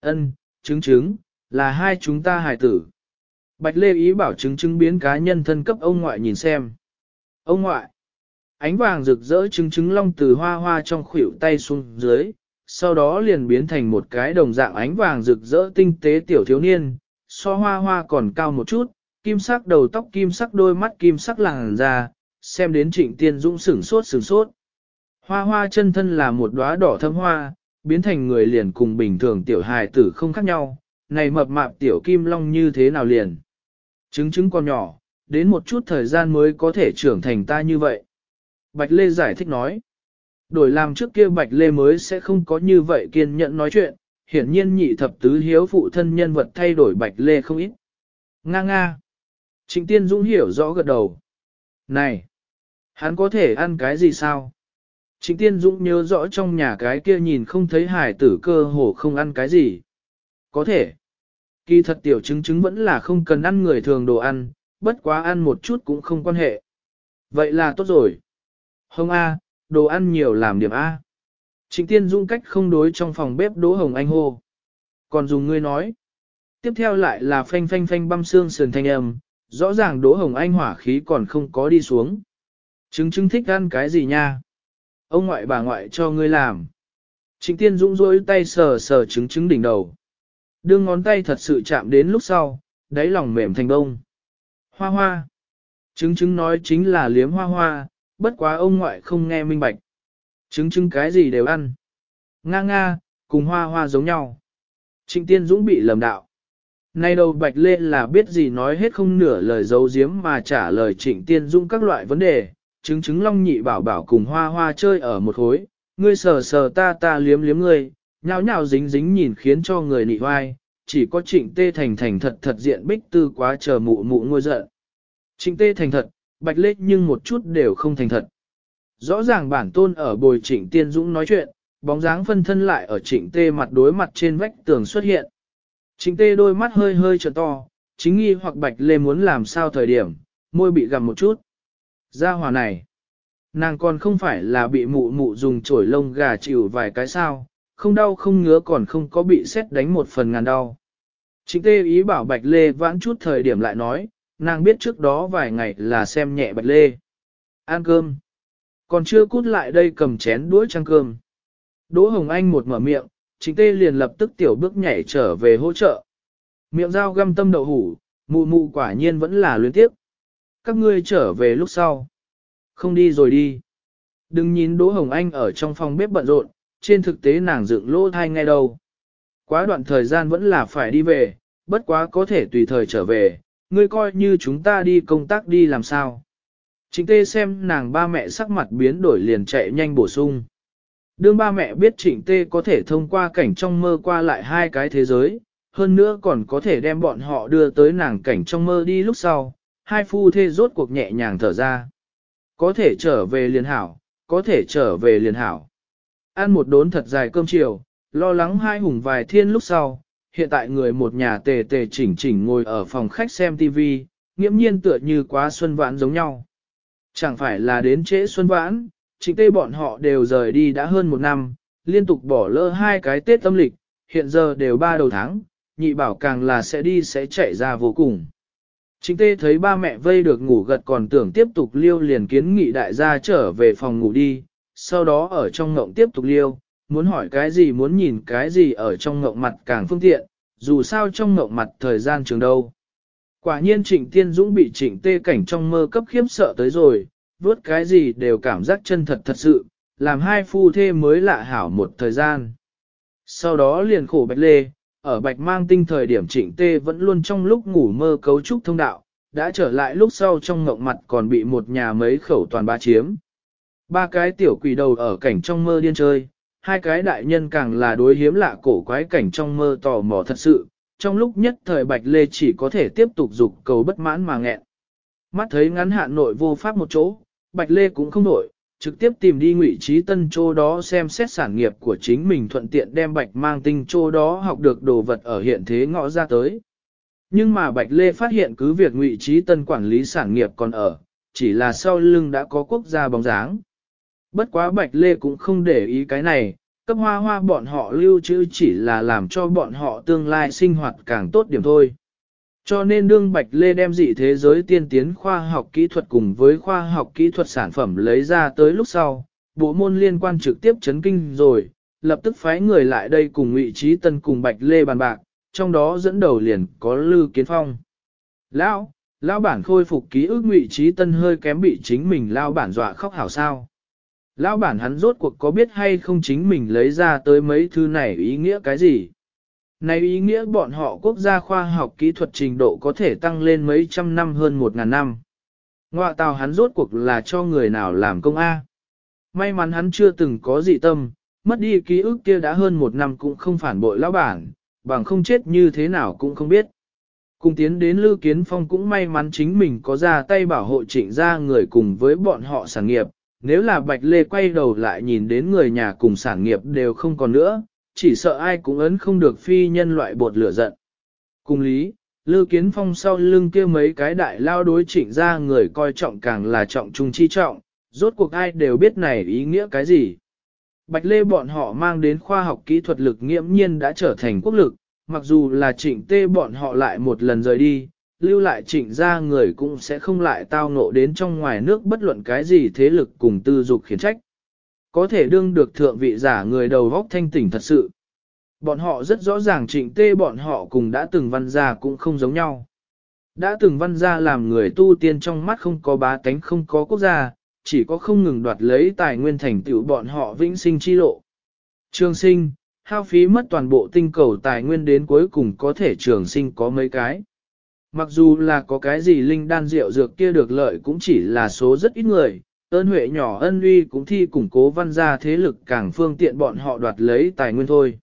Ân, chứng chứng, là hai chúng ta hài tử. Bạch Lê ý bảo chứng chứng biến cá nhân thân cấp ông ngoại nhìn xem. Ông ngoại, ánh vàng rực rỡ chứng chứng long từ hoa hoa trong khuỷu tay xuống dưới, sau đó liền biến thành một cái đồng dạng ánh vàng rực rỡ tinh tế tiểu thiếu niên, so hoa hoa còn cao một chút, kim sắc đầu tóc kim sắc đôi mắt kim sắc làng ra, xem đến trịnh tiên dũng sửng sốt sửng sốt. Hoa hoa chân thân là một đóa đỏ thâm hoa, biến thành người liền cùng bình thường tiểu hài tử không khác nhau, này mập mạp tiểu kim long như thế nào liền. Trứng trứng còn nhỏ, đến một chút thời gian mới có thể trưởng thành ta như vậy. Bạch Lê giải thích nói. Đổi làm trước kia Bạch Lê mới sẽ không có như vậy kiên nhẫn nói chuyện, hiển nhiên nhị thập tứ hiếu phụ thân nhân vật thay đổi Bạch Lê không ít. Nga nga. Trịnh Tiên Dũng hiểu rõ gật đầu. Này! Hắn có thể ăn cái gì sao? Trịnh Tiên Dũng nhớ rõ trong nhà cái kia nhìn không thấy hải tử cơ hồ không ăn cái gì. Có thể. Kỳ thật tiểu chứng chứng vẫn là không cần ăn người thường đồ ăn, bất quá ăn một chút cũng không quan hệ. Vậy là tốt rồi. Hồng A, đồ ăn nhiều làm điểm A. Trịnh tiên dung cách không đối trong phòng bếp đỗ hồng anh hô. Còn dùng ngươi nói. Tiếp theo lại là phanh phanh phanh băm xương sườn thanh âm, rõ ràng đỗ hồng anh hỏa khí còn không có đi xuống. Chứng chứng thích ăn cái gì nha? Ông ngoại bà ngoại cho ngươi làm. Trịnh tiên dung rôi tay sờ sờ chứng chứng đỉnh đầu đưa ngón tay thật sự chạm đến lúc sau, đáy lòng mềm thành bông. Hoa hoa. Trứng trứng nói chính là liếm hoa hoa, bất quá ông ngoại không nghe minh bạch. Trứng trứng cái gì đều ăn. Nga nga, cùng hoa hoa giống nhau. Trịnh Tiên Dũng bị lầm đạo. Nay đầu Bạch Lê là biết gì nói hết không nửa lời giấu giếm mà trả lời Trịnh Tiên Dũng các loại vấn đề, chứng chứng long nhị bảo bảo cùng hoa hoa chơi ở một hối, ngươi sờ sờ ta ta liếm liếm ngươi, nhào nhào dính dính nhìn khiến cho người nị hoai, chỉ có trịnh tê thành thành thật thật diện bích tư quá chờ mụ mụ ngôi giận. Trịnh tê thành thật, bạch lết nhưng một chút đều không thành thật. Rõ ràng bản tôn ở bồi trịnh tiên dũng nói chuyện, bóng dáng phân thân lại ở trịnh tê mặt đối mặt trên vách tường xuất hiện. Trịnh tê đôi mắt hơi hơi trở to, chính nghi hoặc bạch lê muốn làm sao thời điểm, môi bị gặm một chút. gia hòa này, nàng còn không phải là bị mụ mụ dùng chổi lông gà chịu vài cái sao, không đau không ngứa còn không có bị xét đánh một phần ngàn đau. Trịnh tê ý bảo bạch lê vãn chút thời điểm lại nói, nàng biết trước đó vài ngày là xem nhẹ bạch lê. Ăn cơm. Còn chưa cút lại đây cầm chén đũa trăng cơm. Đỗ Hồng Anh một mở miệng, chính tê liền lập tức tiểu bước nhảy trở về hỗ trợ. Miệng dao găm tâm đậu hủ, mụ mụ quả nhiên vẫn là luyến tiếp. Các ngươi trở về lúc sau. Không đi rồi đi. Đừng nhìn Đỗ Hồng Anh ở trong phòng bếp bận rộn, trên thực tế nàng dựng lỗ thai ngay đâu. Quá đoạn thời gian vẫn là phải đi về, bất quá có thể tùy thời trở về, ngươi coi như chúng ta đi công tác đi làm sao. Trịnh tê xem nàng ba mẹ sắc mặt biến đổi liền chạy nhanh bổ sung. Đương ba mẹ biết trịnh tê có thể thông qua cảnh trong mơ qua lại hai cái thế giới, hơn nữa còn có thể đem bọn họ đưa tới nàng cảnh trong mơ đi lúc sau, hai phu thê rốt cuộc nhẹ nhàng thở ra. Có thể trở về liền hảo, có thể trở về liền hảo. Ăn một đốn thật dài cơm chiều, lo lắng hai hùng vài thiên lúc sau, hiện tại người một nhà tề tề chỉnh chỉnh ngồi ở phòng khách xem TV, nghiễm nhiên tựa như quá xuân vãn giống nhau. Chẳng phải là đến trễ xuân vãn, chính tê bọn họ đều rời đi đã hơn một năm, liên tục bỏ lỡ hai cái Tết âm lịch, hiện giờ đều ba đầu tháng, nhị bảo càng là sẽ đi sẽ chạy ra vô cùng. Chính tê thấy ba mẹ vây được ngủ gật còn tưởng tiếp tục liêu liền kiến nghị đại gia trở về phòng ngủ đi, sau đó ở trong ngộng tiếp tục liêu, muốn hỏi cái gì muốn nhìn cái gì ở trong ngộng mặt càng phương tiện, dù sao trong ngộng mặt thời gian trường đâu. Quả nhiên trịnh tiên dũng bị trịnh tê cảnh trong mơ cấp khiếp sợ tới rồi, vớt cái gì đều cảm giác chân thật thật sự, làm hai phu thê mới lạ hảo một thời gian. Sau đó liền khổ bạch lê, ở bạch mang tinh thời điểm trịnh tê vẫn luôn trong lúc ngủ mơ cấu trúc thông đạo, đã trở lại lúc sau trong ngộng mặt còn bị một nhà mấy khẩu toàn ba chiếm. Ba cái tiểu quỷ đầu ở cảnh trong mơ điên chơi, hai cái đại nhân càng là đối hiếm lạ cổ quái cảnh trong mơ tò mò thật sự, trong lúc nhất thời Bạch Lê chỉ có thể tiếp tục dục cầu bất mãn mà nghẹn. Mắt thấy ngắn hạn nội vô pháp một chỗ, Bạch Lê cũng không nổi, trực tiếp tìm đi ngụy trí tân chỗ đó xem xét sản nghiệp của chính mình thuận tiện đem Bạch mang tinh chỗ đó học được đồ vật ở hiện thế ngõ ra tới. Nhưng mà Bạch Lê phát hiện cứ việc ngụy trí tân quản lý sản nghiệp còn ở, chỉ là sau lưng đã có quốc gia bóng dáng. Bất quá Bạch Lê cũng không để ý cái này, cấp hoa hoa bọn họ lưu trữ chỉ là làm cho bọn họ tương lai sinh hoạt càng tốt điểm thôi. Cho nên đương Bạch Lê đem dị thế giới tiên tiến khoa học kỹ thuật cùng với khoa học kỹ thuật sản phẩm lấy ra tới lúc sau, bộ môn liên quan trực tiếp chấn kinh rồi, lập tức phái người lại đây cùng Ngụy Trí Tân cùng Bạch Lê bàn bạc, trong đó dẫn đầu liền có Lư Kiến Phong. Lão, lão bản khôi phục ký ức Ngụy Trí Tân hơi kém bị chính mình lão bản dọa khóc hảo sao. Lão bản hắn rốt cuộc có biết hay không chính mình lấy ra tới mấy thứ này ý nghĩa cái gì? Này ý nghĩa bọn họ quốc gia khoa học kỹ thuật trình độ có thể tăng lên mấy trăm năm hơn một ngàn năm. Ngoạ tào hắn rốt cuộc là cho người nào làm công A. May mắn hắn chưa từng có dị tâm, mất đi ký ức kia đã hơn một năm cũng không phản bội lão bản, bằng không chết như thế nào cũng không biết. Cùng tiến đến Lưu Kiến Phong cũng may mắn chính mình có ra tay bảo hộ trịnh ra người cùng với bọn họ sản nghiệp, nếu là Bạch Lê quay đầu lại nhìn đến người nhà cùng sản nghiệp đều không còn nữa, chỉ sợ ai cũng ấn không được phi nhân loại bột lửa giận. Cùng lý, Lư Kiến Phong sau lưng kia mấy cái đại lao đối chỉnh ra người coi trọng càng là trọng trung chi trọng, rốt cuộc ai đều biết này ý nghĩa cái gì. Bạch Lê bọn họ mang đến khoa học kỹ thuật lực nghiễm nhiên đã trở thành quốc lực, mặc dù là trịnh tê bọn họ lại một lần rời đi, lưu lại trịnh ra người cũng sẽ không lại tao ngộ đến trong ngoài nước bất luận cái gì thế lực cùng tư dục khiển trách. Có thể đương được thượng vị giả người đầu góc thanh tỉnh thật sự. Bọn họ rất rõ ràng trịnh tê bọn họ cùng đã từng văn gia cũng không giống nhau. Đã từng văn gia làm người tu tiên trong mắt không có bá tánh không có quốc gia, chỉ có không ngừng đoạt lấy tài nguyên thành tựu bọn họ vĩnh sinh chi lộ. Trường sinh, hao phí mất toàn bộ tinh cầu tài nguyên đến cuối cùng có thể trường sinh có mấy cái. Mặc dù là có cái gì linh đan rượu dược kia được lợi cũng chỉ là số rất ít người, Ơn huệ nhỏ ân uy cũng thi củng cố văn gia thế lực càng phương tiện bọn họ đoạt lấy tài nguyên thôi.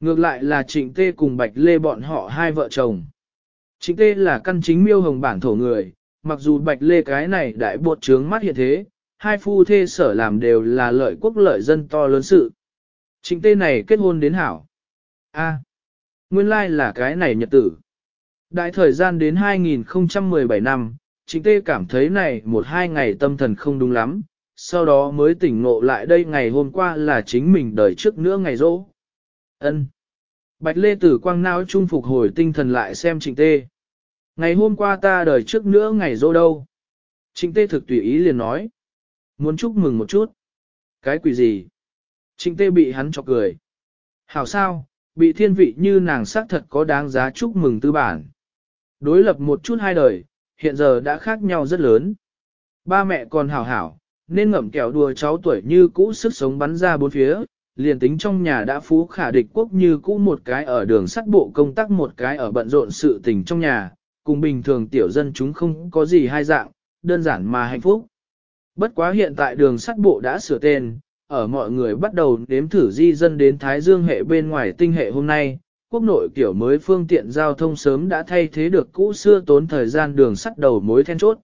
Ngược lại là trịnh tê cùng bạch lê bọn họ hai vợ chồng. Trịnh tê là căn chính miêu hồng bản thổ người, mặc dù bạch lê cái này đại bột trướng mắt hiện thế, hai phu thê sở làm đều là lợi quốc lợi dân to lớn sự. Trịnh tê này kết hôn đến hảo. A, nguyên lai là cái này nhật tử. Đại thời gian đến 2017 năm, chính tê cảm thấy này một hai ngày tâm thần không đúng lắm, sau đó mới tỉnh ngộ lại đây ngày hôm qua là chính mình đời trước nữa ngày rỗ. Ân. Bạch Lê Tử Quang não trung phục hồi tinh thần lại xem trịnh tê. Ngày hôm qua ta đời trước nữa ngày rỗ đâu. Trịnh tê thực tùy ý liền nói. Muốn chúc mừng một chút. Cái quỷ gì? Trịnh tê bị hắn chọc cười. Hảo sao, bị thiên vị như nàng xác thật có đáng giá chúc mừng tư bản. Đối lập một chút hai đời, hiện giờ đã khác nhau rất lớn. Ba mẹ còn hảo hảo, nên ngậm kẹo đùa cháu tuổi như cũ sức sống bắn ra bốn phía, liền tính trong nhà đã phú khả địch quốc như cũ một cái ở đường sắt bộ công tác một cái ở bận rộn sự tình trong nhà, cùng bình thường tiểu dân chúng không có gì hai dạng, đơn giản mà hạnh phúc. Bất quá hiện tại đường sắt bộ đã sửa tên, ở mọi người bắt đầu đếm thử di dân đến Thái Dương hệ bên ngoài tinh hệ hôm nay, quốc nội kiểu mới phương tiện giao thông sớm đã thay thế được cũ xưa tốn thời gian đường sắt đầu mối then chốt.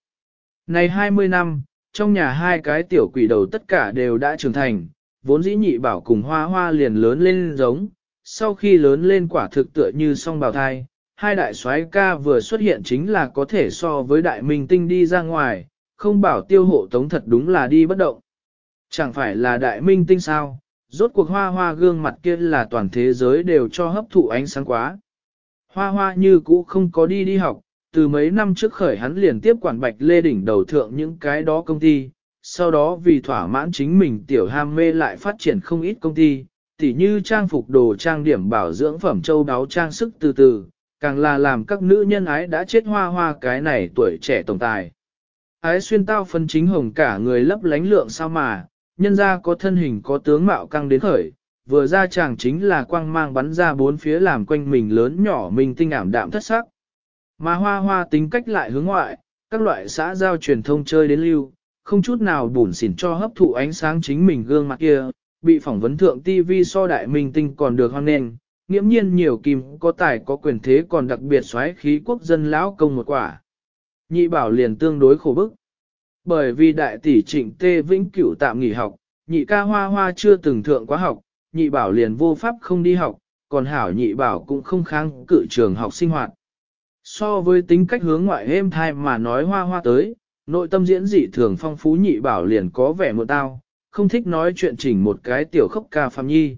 Này 20 năm, trong nhà hai cái tiểu quỷ đầu tất cả đều đã trưởng thành, vốn dĩ nhị bảo cùng hoa hoa liền lớn lên giống, sau khi lớn lên quả thực tựa như song bào thai, hai đại soái ca vừa xuất hiện chính là có thể so với đại minh tinh đi ra ngoài, không bảo tiêu hộ tống thật đúng là đi bất động. Chẳng phải là đại minh tinh sao, rốt cuộc hoa hoa gương mặt kia là toàn thế giới đều cho hấp thụ ánh sáng quá. Hoa hoa như cũ không có đi đi học, từ mấy năm trước khởi hắn liền tiếp quản bạch lê đỉnh đầu thượng những cái đó công ty, sau đó vì thỏa mãn chính mình tiểu ham mê lại phát triển không ít công ty, tỉ như trang phục đồ trang điểm bảo dưỡng phẩm châu đáo trang sức từ từ, càng là làm các nữ nhân ái đã chết hoa hoa cái này tuổi trẻ tổng tài. Ái xuyên tao phân chính hồng cả người lấp lánh lượng sao mà, nhân ra có thân hình có tướng mạo căng đến khởi, vừa ra chàng chính là quang mang bắn ra bốn phía làm quanh mình lớn nhỏ mình tinh ảm đạm thất sắc. Mà hoa hoa tính cách lại hướng ngoại, các loại xã giao truyền thông chơi đến lưu, không chút nào bùn xỉn cho hấp thụ ánh sáng chính mình gương mặt kia, bị phỏng vấn thượng TV so đại minh tinh còn được hoan nền, nghiễm nhiên nhiều kim có tài có quyền thế còn đặc biệt xoáy khí quốc dân lão công một quả. Nhị bảo liền tương đối khổ bức. Bởi vì đại tỷ trịnh tê vĩnh cửu tạm nghỉ học, nhị ca hoa hoa chưa từng thượng quá học, nhị bảo liền vô pháp không đi học, còn hảo nhị bảo cũng không kháng cự trường học sinh hoạt. So với tính cách hướng ngoại êm thai mà nói hoa hoa tới, nội tâm diễn dị thường phong phú nhị bảo liền có vẻ một tao, không thích nói chuyện chỉnh một cái tiểu khốc ca phạm nhi.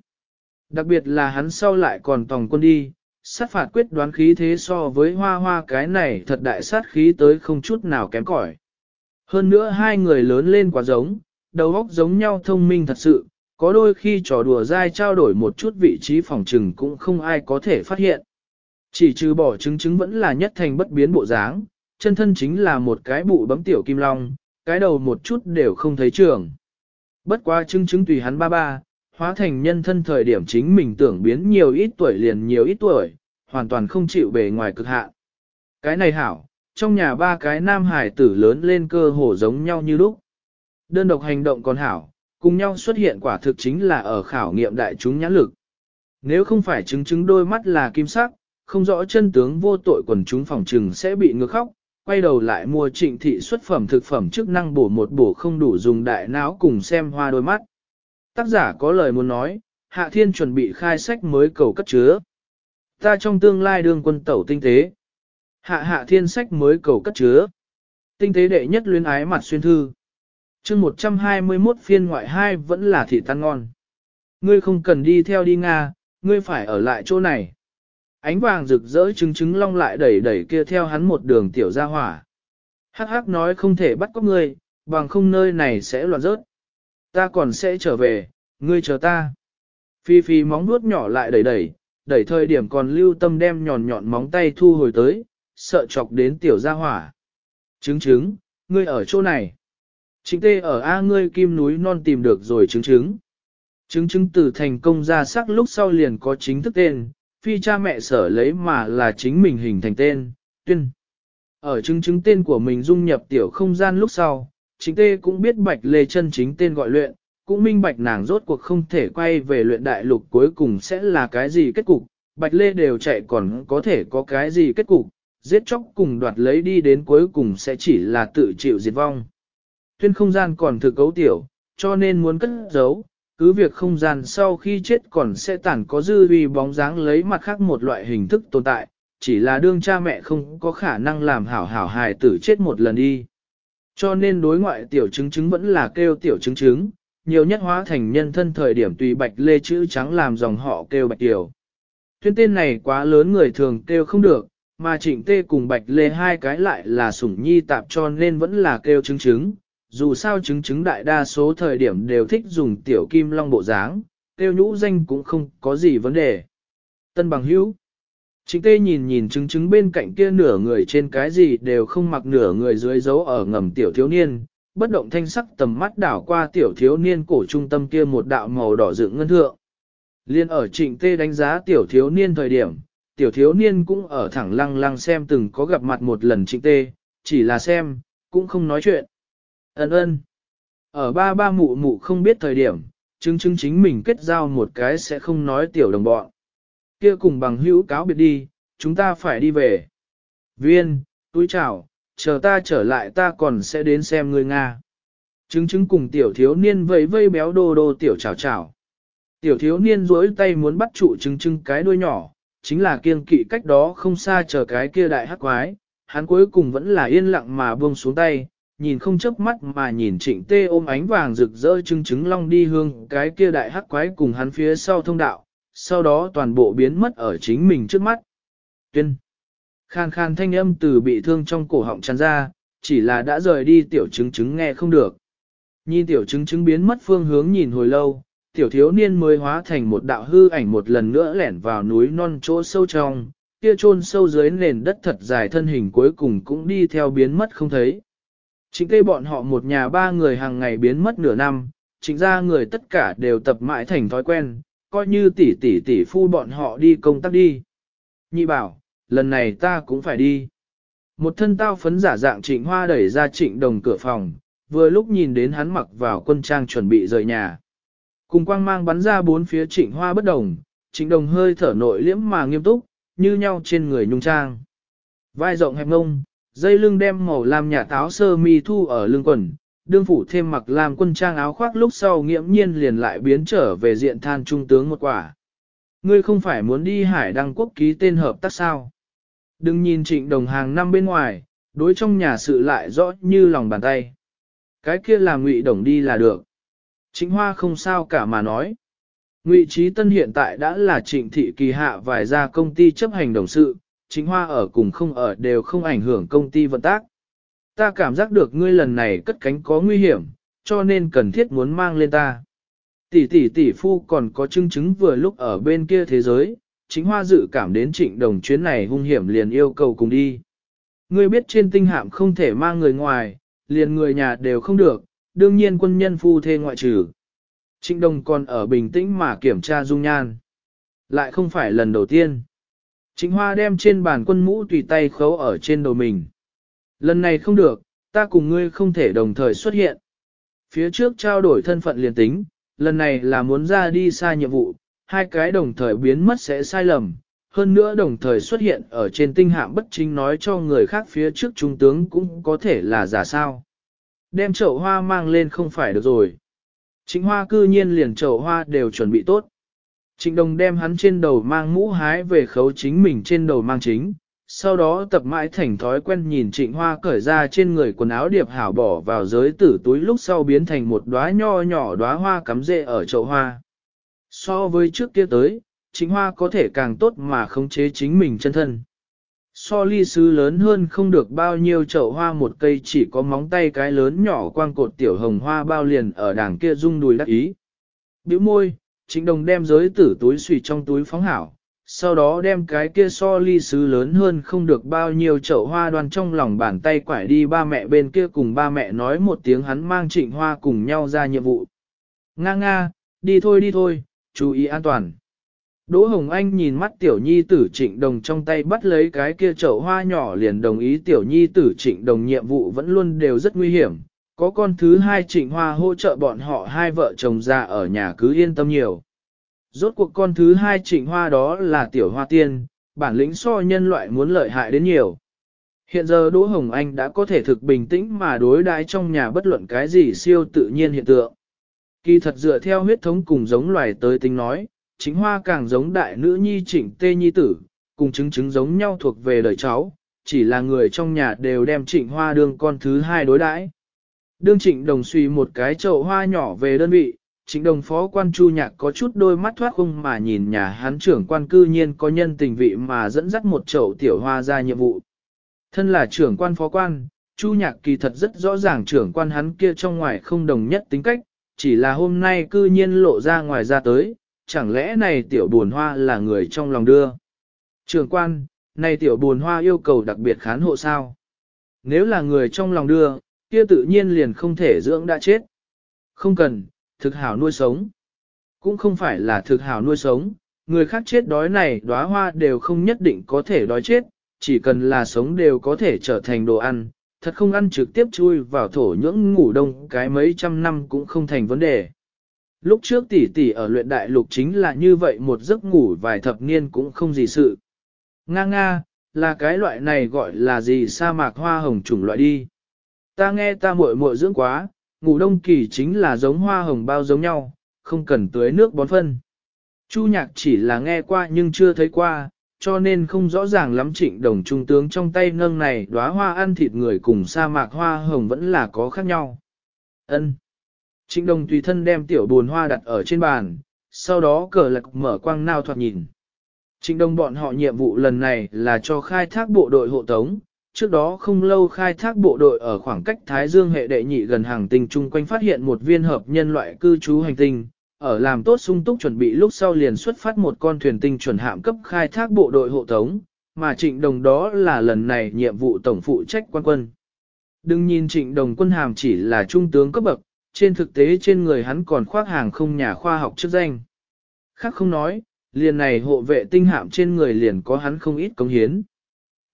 Đặc biệt là hắn sau lại còn tòng quân đi, sát phạt quyết đoán khí thế so với hoa hoa cái này thật đại sát khí tới không chút nào kém cỏi. Hơn nữa hai người lớn lên quá giống, đầu óc giống nhau thông minh thật sự, có đôi khi trò đùa dai trao đổi một chút vị trí phòng trừng cũng không ai có thể phát hiện. Chỉ trừ bỏ chứng chứng vẫn là nhất thành bất biến bộ dáng, chân thân chính là một cái bụ bấm tiểu kim long, cái đầu một chút đều không thấy trường. Bất quá chứng chứng tùy hắn ba ba, hóa thành nhân thân thời điểm chính mình tưởng biến nhiều ít tuổi liền nhiều ít tuổi, hoàn toàn không chịu bề ngoài cực hạn. Cái này hảo, trong nhà ba cái nam hải tử lớn lên cơ hồ giống nhau như lúc. Đơn độc hành động còn hảo, cùng nhau xuất hiện quả thực chính là ở khảo nghiệm đại chúng nhãn lực. Nếu không phải chứng chứng đôi mắt là kim sắc, không rõ chân tướng vô tội quần chúng phòng trừng sẽ bị ngược khóc, quay đầu lại mua trịnh thị xuất phẩm thực phẩm chức năng bổ một bổ không đủ dùng đại não cùng xem hoa đôi mắt. Tác giả có lời muốn nói, Hạ Thiên chuẩn bị khai sách mới cầu cất chứa. Ta trong tương lai đương quân tẩu tinh tế. Hạ Hạ Thiên sách mới cầu cất chứa. Tinh tế đệ nhất luyến ái mặt xuyên thư. chương 121 phiên ngoại 2 vẫn là thị tan ngon. Ngươi không cần đi theo đi Nga, ngươi phải ở lại chỗ này. Ánh vàng rực rỡ trứng trứng long lại đẩy đẩy kia theo hắn một đường tiểu ra hỏa. Hắc hắc nói không thể bắt cóc ngươi, bằng không nơi này sẽ loạn rớt. Ta còn sẽ trở về, ngươi chờ ta. Phi phi móng nuốt nhỏ lại đẩy đẩy, đẩy thời điểm còn lưu tâm đem nhọn nhọn móng tay thu hồi tới, sợ chọc đến tiểu gia hỏa. Trứng trứng, ngươi ở chỗ này. Chính tê ở A ngươi kim núi non tìm được rồi trứng trứng. Trứng trứng từ thành công ra sắc lúc sau liền có chính thức tên, phi cha mẹ sở lấy mà là chính mình hình thành tên, tuyên. Ở chứng chứng tên của mình dung nhập tiểu không gian lúc sau, chính tê cũng biết bạch lê chân chính tên gọi luyện, cũng minh bạch nàng rốt cuộc không thể quay về luyện đại lục cuối cùng sẽ là cái gì kết cục, bạch lê đều chạy còn có thể có cái gì kết cục, giết chóc cùng đoạt lấy đi đến cuối cùng sẽ chỉ là tự chịu diệt vong. Tuyên không gian còn thực cấu tiểu, cho nên muốn cất giấu, cứ việc không gian sau khi chết còn sẽ tản có dư uy bóng dáng lấy mặt khác một loại hình thức tồn tại, chỉ là đương cha mẹ không có khả năng làm hảo hảo hài tử chết một lần đi. Cho nên đối ngoại tiểu chứng chứng vẫn là kêu tiểu chứng chứng, nhiều nhất hóa thành nhân thân thời điểm tùy bạch lê chữ trắng làm dòng họ kêu bạch tiểu. Tuyên tên này quá lớn người thường kêu không được, mà trịnh tê cùng bạch lê hai cái lại là sủng nhi tạp cho nên vẫn là kêu chứng chứng. Dù sao chứng chứng đại đa số thời điểm đều thích dùng tiểu kim long bộ dáng, kêu nhũ danh cũng không có gì vấn đề. Tân bằng hữu. Trịnh tê nhìn nhìn chứng chứng bên cạnh kia nửa người trên cái gì đều không mặc nửa người dưới dấu ở ngầm tiểu thiếu niên, bất động thanh sắc tầm mắt đảo qua tiểu thiếu niên cổ trung tâm kia một đạo màu đỏ dựng ngân thượng. Liên ở trịnh tê đánh giá tiểu thiếu niên thời điểm, tiểu thiếu niên cũng ở thẳng lăng lăng xem từng có gặp mặt một lần trịnh tê, chỉ là xem, cũng không nói chuyện. Ấn ơn. Ở ba ba mụ mụ không biết thời điểm, chứng chứng chính mình kết giao một cái sẽ không nói tiểu đồng bọn. Kia cùng bằng hữu cáo biệt đi, chúng ta phải đi về. Viên, túi chào, chờ ta trở lại ta còn sẽ đến xem người Nga. Chứng chứng cùng tiểu thiếu niên vẫy vây béo đô đô tiểu chào chào. Tiểu thiếu niên duỗi tay muốn bắt trụ chứng chứng cái đuôi nhỏ, chính là kiên kỵ cách đó không xa chờ cái kia đại hắc quái, hắn cuối cùng vẫn là yên lặng mà buông xuống tay, nhìn không chớp mắt mà nhìn trịnh tê ôm ánh vàng rực rỡ trưng trứng long đi hương cái kia đại hắc quái cùng hắn phía sau thông đạo, sau đó toàn bộ biến mất ở chính mình trước mắt. Tuyên. Khan khan thanh âm từ bị thương trong cổ họng tràn ra, chỉ là đã rời đi tiểu chứng chứng nghe không được. Nhìn tiểu chứng chứng biến mất phương hướng nhìn hồi lâu, tiểu thiếu niên mới hóa thành một đạo hư ảnh một lần nữa lẻn vào núi non chỗ sâu trong, kia chôn sâu dưới nền đất thật dài thân hình cuối cùng cũng đi theo biến mất không thấy. Chính cây bọn họ một nhà ba người hàng ngày biến mất nửa năm, chính ra người tất cả đều tập mãi thành thói quen, coi như tỷ tỷ tỷ phu bọn họ đi công tác đi. Nhị bảo, lần này ta cũng phải đi. Một thân tao phấn giả dạng trịnh hoa đẩy ra trịnh đồng cửa phòng, vừa lúc nhìn đến hắn mặc vào quân trang chuẩn bị rời nhà. Cùng quang mang bắn ra bốn phía trịnh hoa bất đồng, trịnh đồng hơi thở nội liễm mà nghiêm túc, như nhau trên người nhung trang. Vai rộng hẹp ngông, dây lưng đem màu làm nhà táo sơ mi thu ở lưng quần, đương phủ thêm mặc làm quân trang áo khoác lúc sau nghiễm nhiên liền lại biến trở về diện than trung tướng một quả. Ngươi không phải muốn đi hải đăng quốc ký tên hợp tác sao? Đừng nhìn trịnh đồng hàng năm bên ngoài, đối trong nhà sự lại rõ như lòng bàn tay. Cái kia là ngụy đồng đi là được. Trịnh Hoa không sao cả mà nói. Ngụy Trí Tân hiện tại đã là trịnh thị kỳ hạ vài gia công ty chấp hành đồng sự, Trịnh Hoa ở cùng không ở đều không ảnh hưởng công ty vận tác. Ta cảm giác được ngươi lần này cất cánh có nguy hiểm, cho nên cần thiết muốn mang lên ta. Tỷ tỷ tỷ phu còn có chứng chứng vừa lúc ở bên kia thế giới, chính hoa dự cảm đến trịnh đồng chuyến này hung hiểm liền yêu cầu cùng đi. Ngươi biết trên tinh hạm không thể mang người ngoài, liền người nhà đều không được, đương nhiên quân nhân phu thê ngoại trừ. Trịnh Đông còn ở bình tĩnh mà kiểm tra dung nhan. Lại không phải lần đầu tiên. Trịnh hoa đem trên bàn quân mũ tùy tay khấu ở trên đầu mình. Lần này không được, ta cùng ngươi không thể đồng thời xuất hiện. Phía trước trao đổi thân phận liền tính, lần này là muốn ra đi xa nhiệm vụ, hai cái đồng thời biến mất sẽ sai lầm, hơn nữa đồng thời xuất hiện ở trên tinh hạm bất chính nói cho người khác phía trước trung tướng cũng có thể là giả sao. Đem chậu hoa mang lên không phải được rồi. Trịnh hoa cư nhiên liền chậu hoa đều chuẩn bị tốt. Trịnh đồng đem hắn trên đầu mang mũ hái về khấu chính mình trên đầu mang chính, sau đó tập mãi thành thói quen nhìn trịnh hoa cởi ra trên người quần áo điệp hảo bỏ vào giới tử túi lúc sau biến thành một đóa nho nhỏ đóa hoa cắm rễ ở chậu hoa. So với trước kia tới, trịnh hoa có thể càng tốt mà khống chế chính mình chân thân. So ly sứ lớn hơn không được bao nhiêu chậu hoa một cây chỉ có móng tay cái lớn nhỏ quang cột tiểu hồng hoa bao liền ở đàng kia rung đùi đắc ý. Biểu môi, trịnh đồng đem giới tử túi xùy trong túi phóng hảo, sau đó đem cái kia so ly sứ lớn hơn không được bao nhiêu chậu hoa đoan trong lòng bàn tay quải đi ba mẹ bên kia cùng ba mẹ nói một tiếng hắn mang trịnh hoa cùng nhau ra nhiệm vụ. Nga nga, đi thôi đi thôi, chú ý an toàn. Đỗ Hồng Anh nhìn mắt tiểu nhi tử trịnh đồng trong tay bắt lấy cái kia chậu hoa nhỏ liền đồng ý tiểu nhi tử trịnh đồng nhiệm vụ vẫn luôn đều rất nguy hiểm, có con thứ hai trịnh hoa hỗ trợ bọn họ hai vợ chồng già ở nhà cứ yên tâm nhiều. Rốt cuộc con thứ hai trịnh hoa đó là tiểu hoa tiên, bản lĩnh so nhân loại muốn lợi hại đến nhiều. Hiện giờ Đỗ Hồng Anh đã có thể thực bình tĩnh mà đối đãi trong nhà bất luận cái gì siêu tự nhiên hiện tượng. Kỳ thật dựa theo huyết thống cùng giống loài tới tính nói, chính hoa càng giống đại nữ nhi trịnh tê nhi tử, cùng chứng chứng giống nhau thuộc về đời cháu, chỉ là người trong nhà đều đem trịnh hoa đương con thứ hai đối đãi. Đương trịnh đồng suy một cái chậu hoa nhỏ về đơn vị, trịnh đồng phó quan chu nhạc có chút đôi mắt thoát không mà nhìn nhà hán trưởng quan cư nhiên có nhân tình vị mà dẫn dắt một chậu tiểu hoa ra nhiệm vụ. Thân là trưởng quan phó quan, chu nhạc kỳ thật rất rõ ràng trưởng quan hắn kia trong ngoài không đồng nhất tính cách, chỉ là hôm nay cư nhiên lộ ra ngoài ra tới, chẳng lẽ này tiểu buồn hoa là người trong lòng đưa. trường quan, này tiểu buồn hoa yêu cầu đặc biệt khán hộ sao? Nếu là người trong lòng đưa, kia tự nhiên liền không thể dưỡng đã chết. Không cần, thực hảo nuôi sống. Cũng không phải là thực hảo nuôi sống, người khác chết đói này đóa hoa đều không nhất định có thể đói chết, chỉ cần là sống đều có thể trở thành đồ ăn, thật không ăn trực tiếp chui vào thổ nhưỡng ngủ đông cái mấy trăm năm cũng không thành vấn đề. Lúc trước tỷ tỷ ở luyện đại lục chính là như vậy một giấc ngủ vài thập niên cũng không gì sự. Nga nga, là cái loại này gọi là gì sa mạc hoa hồng chủng loại đi. Ta nghe ta muội muội dưỡng quá, ngủ đông kỳ chính là giống hoa hồng bao giống nhau, không cần tưới nước bón phân. Chu nhạc chỉ là nghe qua nhưng chưa thấy qua, cho nên không rõ ràng lắm trịnh đồng trung tướng trong tay nâng này đóa hoa ăn thịt người cùng sa mạc hoa hồng vẫn là có khác nhau. Ân. Trịnh đồng tùy thân đem tiểu buồn hoa đặt ở trên bàn, sau đó cờ lạc mở quang nao thoạt nhìn. Trịnh đồng bọn họ nhiệm vụ lần này là cho khai thác bộ đội hộ tống, trước đó không lâu khai thác bộ đội ở khoảng cách Thái Dương hệ đệ nhị gần hàng tinh chung quanh phát hiện một viên hợp nhân loại cư trú hành tinh, ở làm tốt sung túc chuẩn bị lúc sau liền xuất phát một con thuyền tinh chuẩn hạm cấp khai thác bộ đội hộ tống, mà trịnh đồng đó là lần này nhiệm vụ tổng phụ trách quan quân. Đừng nhìn trịnh đồng quân hàm chỉ là trung tướng cấp bậc, trên thực tế trên người hắn còn khoác hàng không nhà khoa học chức danh. Khác không nói, liền này hộ vệ tinh hạm trên người liền có hắn không ít công hiến.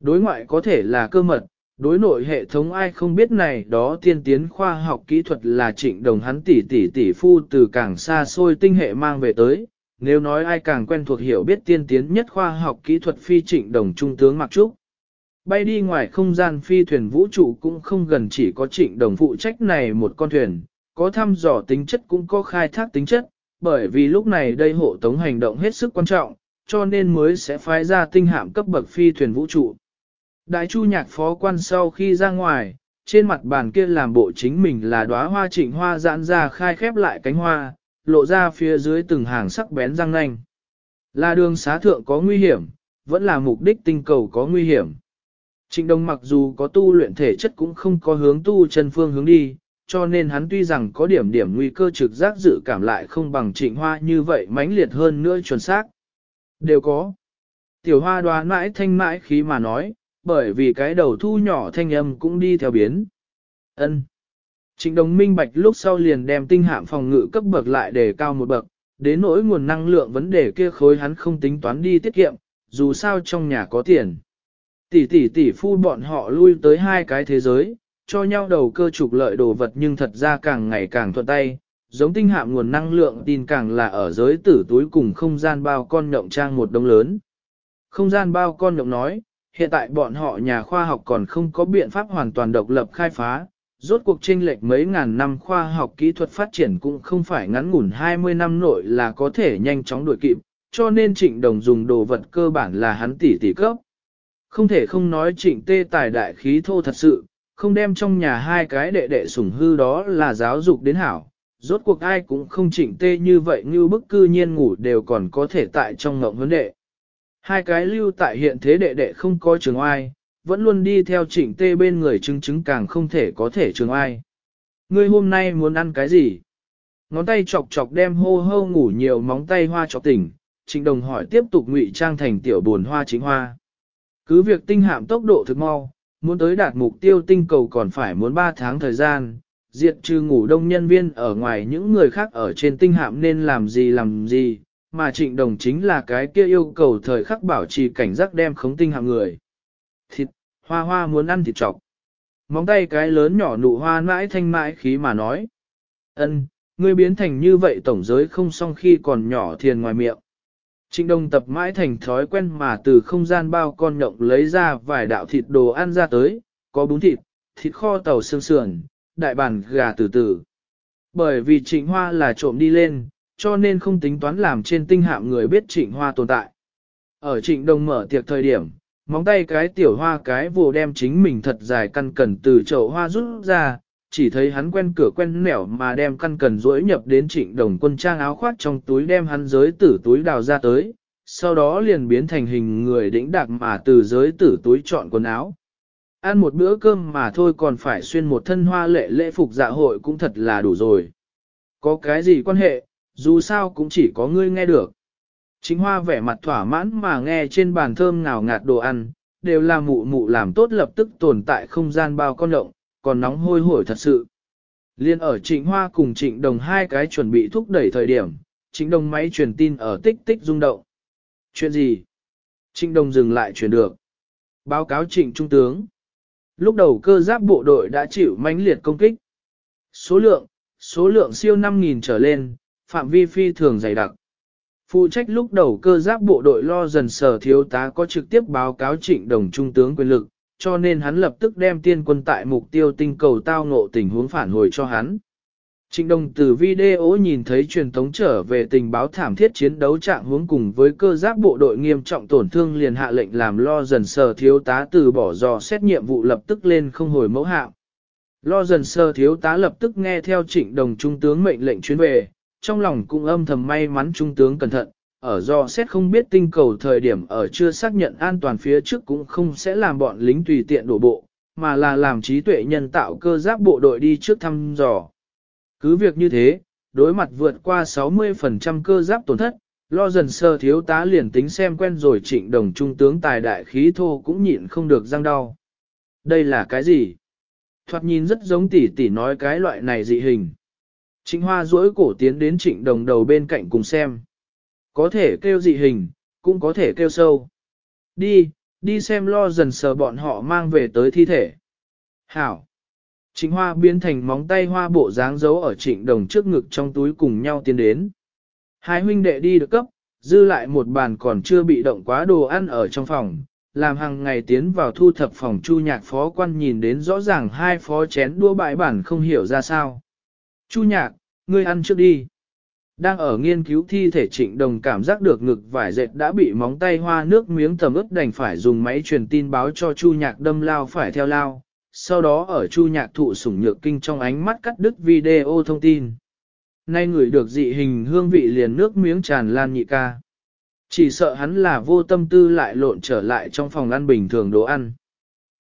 Đối ngoại có thể là cơ mật, đối nội hệ thống ai không biết này đó tiên tiến khoa học kỹ thuật là trịnh đồng hắn tỷ tỷ tỷ phu từ càng xa xôi tinh hệ mang về tới. Nếu nói ai càng quen thuộc hiểu biết tiên tiến nhất khoa học kỹ thuật phi trịnh đồng trung tướng Mạc Trúc. Bay đi ngoài không gian phi thuyền vũ trụ cũng không gần chỉ có trịnh đồng phụ trách này một con thuyền, có thăm dò tính chất cũng có khai thác tính chất, bởi vì lúc này đây hộ tống hành động hết sức quan trọng, cho nên mới sẽ phái ra tinh hạm cấp bậc phi thuyền vũ trụ. Đại chu nhạc phó quan sau khi ra ngoài, trên mặt bàn kia làm bộ chính mình là đóa hoa trịnh hoa giãn ra khai khép lại cánh hoa, lộ ra phía dưới từng hàng sắc bén răng nanh. Là đường xá thượng có nguy hiểm, vẫn là mục đích tinh cầu có nguy hiểm. Trịnh Đông mặc dù có tu luyện thể chất cũng không có hướng tu chân phương hướng đi, cho nên hắn tuy rằng có điểm điểm nguy cơ trực giác dự cảm lại không bằng trịnh hoa như vậy mãnh liệt hơn nữa chuẩn xác. Đều có. Tiểu hoa đoán mãi thanh mãi khí mà nói, bởi vì cái đầu thu nhỏ thanh âm cũng đi theo biến. Ân. Trịnh đồng minh bạch lúc sau liền đem tinh hạm phòng ngự cấp bậc lại để cao một bậc, đến nỗi nguồn năng lượng vấn đề kia khối hắn không tính toán đi tiết kiệm, dù sao trong nhà có tiền. Tỷ tỷ tỷ phu bọn họ lui tới hai cái thế giới, cho nhau đầu cơ trục lợi đồ vật nhưng thật ra càng ngày càng thuận tay, giống tinh hạm nguồn năng lượng tin càng là ở giới tử túi cùng không gian bao con nhộng trang một đông lớn. Không gian bao con nhộng nói, hiện tại bọn họ nhà khoa học còn không có biện pháp hoàn toàn độc lập khai phá, rốt cuộc chênh lệch mấy ngàn năm khoa học kỹ thuật phát triển cũng không phải ngắn ngủn 20 năm nội là có thể nhanh chóng đuổi kịp, cho nên trịnh đồng dùng đồ vật cơ bản là hắn tỷ tỷ cấp. Không thể không nói trịnh tê tài đại khí thô thật sự, không đem trong nhà hai cái đệ đệ sủng hư đó là giáo dục đến hảo. Rốt cuộc ai cũng không chỉnh tê như vậy như bức cư nhiên ngủ đều còn có thể tại trong ngộng vấn đệ. Hai cái lưu tại hiện thế đệ đệ không có trường oai, vẫn luôn đi theo chỉnh tê bên người chứng chứng càng không thể có thể trường oai. Ngươi hôm nay muốn ăn cái gì? Ngón tay chọc chọc đem hô hô ngủ nhiều móng tay hoa chọc tỉnh, trịnh đồng hỏi tiếp tục ngụy trang thành tiểu buồn hoa chính hoa. Cứ việc tinh hạm tốc độ thực mau, muốn tới đạt mục tiêu tinh cầu còn phải muốn 3 tháng thời gian, diệt trừ ngủ đông nhân viên ở ngoài những người khác ở trên tinh hạm nên làm gì làm gì, mà trịnh đồng chính là cái kia yêu cầu thời khắc bảo trì cảnh giác đem khống tinh hạm người. Thịt, hoa hoa muốn ăn thịt trọc. móng tay cái lớn nhỏ nụ hoa mãi thanh mãi khí mà nói. ân ngươi biến thành như vậy tổng giới không xong khi còn nhỏ thiền ngoài miệng. Trịnh Đông tập mãi thành thói quen mà từ không gian bao con nhộng lấy ra vài đạo thịt đồ ăn ra tới, có bún thịt, thịt kho tàu xương sườn, đại bản gà từ từ. Bởi vì trịnh hoa là trộm đi lên, cho nên không tính toán làm trên tinh hạm người biết trịnh hoa tồn tại. Ở trịnh Đông mở tiệc thời điểm, móng tay cái tiểu hoa cái vồ đem chính mình thật dài căn cần từ chậu hoa rút ra, chỉ thấy hắn quen cửa quen nẻo mà đem căn cần rỗi nhập đến trịnh đồng quân trang áo khoác trong túi đem hắn giới tử túi đào ra tới, sau đó liền biến thành hình người đĩnh đạc mà từ giới tử túi chọn quần áo. Ăn một bữa cơm mà thôi còn phải xuyên một thân hoa lệ lễ phục dạ hội cũng thật là đủ rồi. Có cái gì quan hệ, dù sao cũng chỉ có ngươi nghe được. Chính hoa vẻ mặt thỏa mãn mà nghe trên bàn thơm ngào ngạt đồ ăn, đều là mụ mụ làm tốt lập tức tồn tại không gian bao con động, còn nóng hôi hổi thật sự. Liên ở trịnh hoa cùng trịnh đồng hai cái chuẩn bị thúc đẩy thời điểm, trịnh đồng máy truyền tin ở tích tích rung động. Chuyện gì? Trịnh đồng dừng lại truyền được. Báo cáo trịnh trung tướng. Lúc đầu cơ giáp bộ đội đã chịu mãnh liệt công kích. Số lượng, số lượng siêu 5.000 trở lên, phạm vi phi thường dày đặc. Phụ trách lúc đầu cơ giáp bộ đội lo dần sở thiếu tá có trực tiếp báo cáo trịnh đồng trung tướng quyền lực, cho nên hắn lập tức đem tiên quân tại mục tiêu tinh cầu tao ngộ tình huống phản hồi cho hắn. Trịnh đồng từ video nhìn thấy truyền tống trở về tình báo thảm thiết chiến đấu trạng hướng cùng với cơ giáp bộ đội nghiêm trọng tổn thương liền hạ lệnh làm lo dần sờ thiếu tá từ bỏ dò xét nhiệm vụ lập tức lên không hồi mẫu hạm. Lo dần sơ thiếu tá lập tức nghe theo trịnh đồng trung tướng mệnh lệnh chuyến về, trong lòng cũng âm thầm may mắn trung tướng cẩn thận, ở do xét không biết tinh cầu thời điểm ở chưa xác nhận an toàn phía trước cũng không sẽ làm bọn lính tùy tiện đổ bộ, mà là làm trí tuệ nhân tạo cơ giáp bộ đội đi trước thăm dò. Cứ việc như thế, đối mặt vượt qua 60% cơ giáp tổn thất, lo dần sơ thiếu tá liền tính xem quen rồi trịnh đồng trung tướng tài đại khí thô cũng nhịn không được răng đau. Đây là cái gì? Thoạt nhìn rất giống tỷ tỷ nói cái loại này dị hình. Trịnh Hoa duỗi cổ tiến đến trịnh đồng đầu bên cạnh cùng xem. Có thể kêu dị hình, cũng có thể kêu sâu. Đi, đi xem lo dần sờ bọn họ mang về tới thi thể. Hảo. Trịnh Hoa biến thành móng tay hoa bộ dáng giấu ở trịnh đồng trước ngực trong túi cùng nhau tiến đến. Hai huynh đệ đi được cấp, dư lại một bàn còn chưa bị động quá đồ ăn ở trong phòng, làm hàng ngày tiến vào thu thập phòng chu nhạc phó quan nhìn đến rõ ràng hai phó chén đua bãi bản không hiểu ra sao. Chu nhạc, ngươi ăn trước đi. Đang ở nghiên cứu thi thể trịnh đồng cảm giác được ngực vải dệt đã bị móng tay hoa nước miếng tầm ướt đành phải dùng máy truyền tin báo cho chu nhạc đâm lao phải theo lao. Sau đó ở chu nhạc thụ sủng nhược kinh trong ánh mắt cắt đứt video thông tin. Nay người được dị hình hương vị liền nước miếng tràn lan nhị ca. Chỉ sợ hắn là vô tâm tư lại lộn trở lại trong phòng ăn bình thường đồ ăn.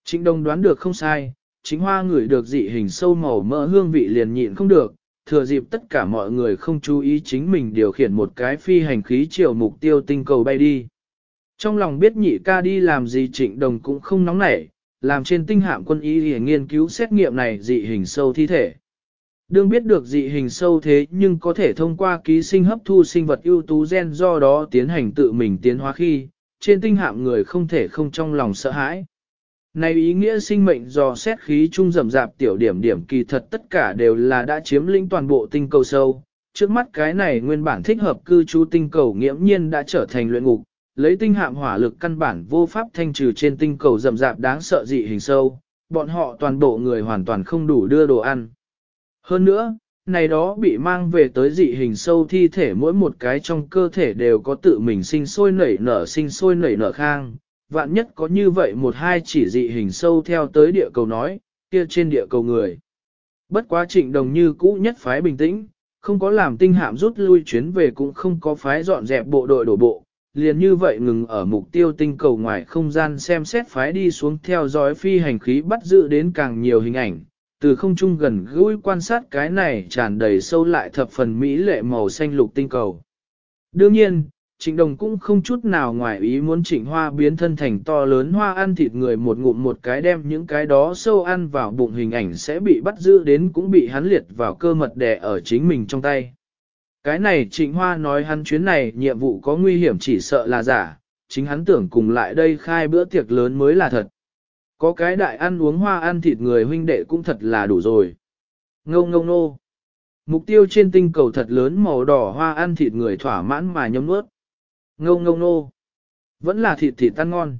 Trịnh đồng đoán được không sai, chính hoa ngửi được dị hình sâu màu mỡ hương vị liền nhịn không được, thừa dịp tất cả mọi người không chú ý chính mình điều khiển một cái phi hành khí chiều mục tiêu tinh cầu bay đi. Trong lòng biết nhị ca đi làm gì trịnh đồng cũng không nóng nảy, làm trên tinh hạm quân y để nghiên cứu xét nghiệm này dị hình sâu thi thể. Đương biết được dị hình sâu thế nhưng có thể thông qua ký sinh hấp thu sinh vật ưu tú gen do đó tiến hành tự mình tiến hóa khi, trên tinh hạm người không thể không trong lòng sợ hãi. Này ý nghĩa sinh mệnh do xét khí trung rầm rạp tiểu điểm điểm kỳ thật tất cả đều là đã chiếm lĩnh toàn bộ tinh cầu sâu. Trước mắt cái này nguyên bản thích hợp cư trú tinh cầu nghiễm nhiên đã trở thành luyện ngục, lấy tinh hạm hỏa lực căn bản vô pháp thanh trừ trên tinh cầu rầm rạp đáng sợ dị hình sâu, bọn họ toàn bộ người hoàn toàn không đủ đưa đồ ăn. Hơn nữa, này đó bị mang về tới dị hình sâu thi thể mỗi một cái trong cơ thể đều có tự mình sinh sôi nảy nở sinh sôi nảy nở khang. Vạn nhất có như vậy một hai chỉ dị hình sâu theo tới địa cầu nói, kia trên địa cầu người. Bất quá trịnh đồng như cũ nhất phái bình tĩnh, không có làm tinh hạm rút lui chuyến về cũng không có phái dọn dẹp bộ đội đổ bộ, liền như vậy ngừng ở mục tiêu tinh cầu ngoài không gian xem xét phái đi xuống theo dõi phi hành khí bắt giữ đến càng nhiều hình ảnh, từ không trung gần gũi quan sát cái này tràn đầy sâu lại thập phần mỹ lệ màu xanh lục tinh cầu. Đương nhiên, Trịnh Đồng cũng không chút nào ngoài ý muốn Trịnh Hoa biến thân thành to lớn hoa ăn thịt người một ngụm một cái đem những cái đó sâu ăn vào bụng hình ảnh sẽ bị bắt giữ đến cũng bị hắn liệt vào cơ mật đè ở chính mình trong tay. Cái này Trịnh Hoa nói hắn chuyến này nhiệm vụ có nguy hiểm chỉ sợ là giả, chính hắn tưởng cùng lại đây khai bữa tiệc lớn mới là thật. Có cái đại ăn uống hoa ăn thịt người huynh đệ cũng thật là đủ rồi. Ngâu ngâu nô. Mục tiêu trên tinh cầu thật lớn màu đỏ hoa ăn thịt người thỏa mãn mà nhấm nuốt. Ngâu ngâu nô. Vẫn là thịt thịt tan ngon.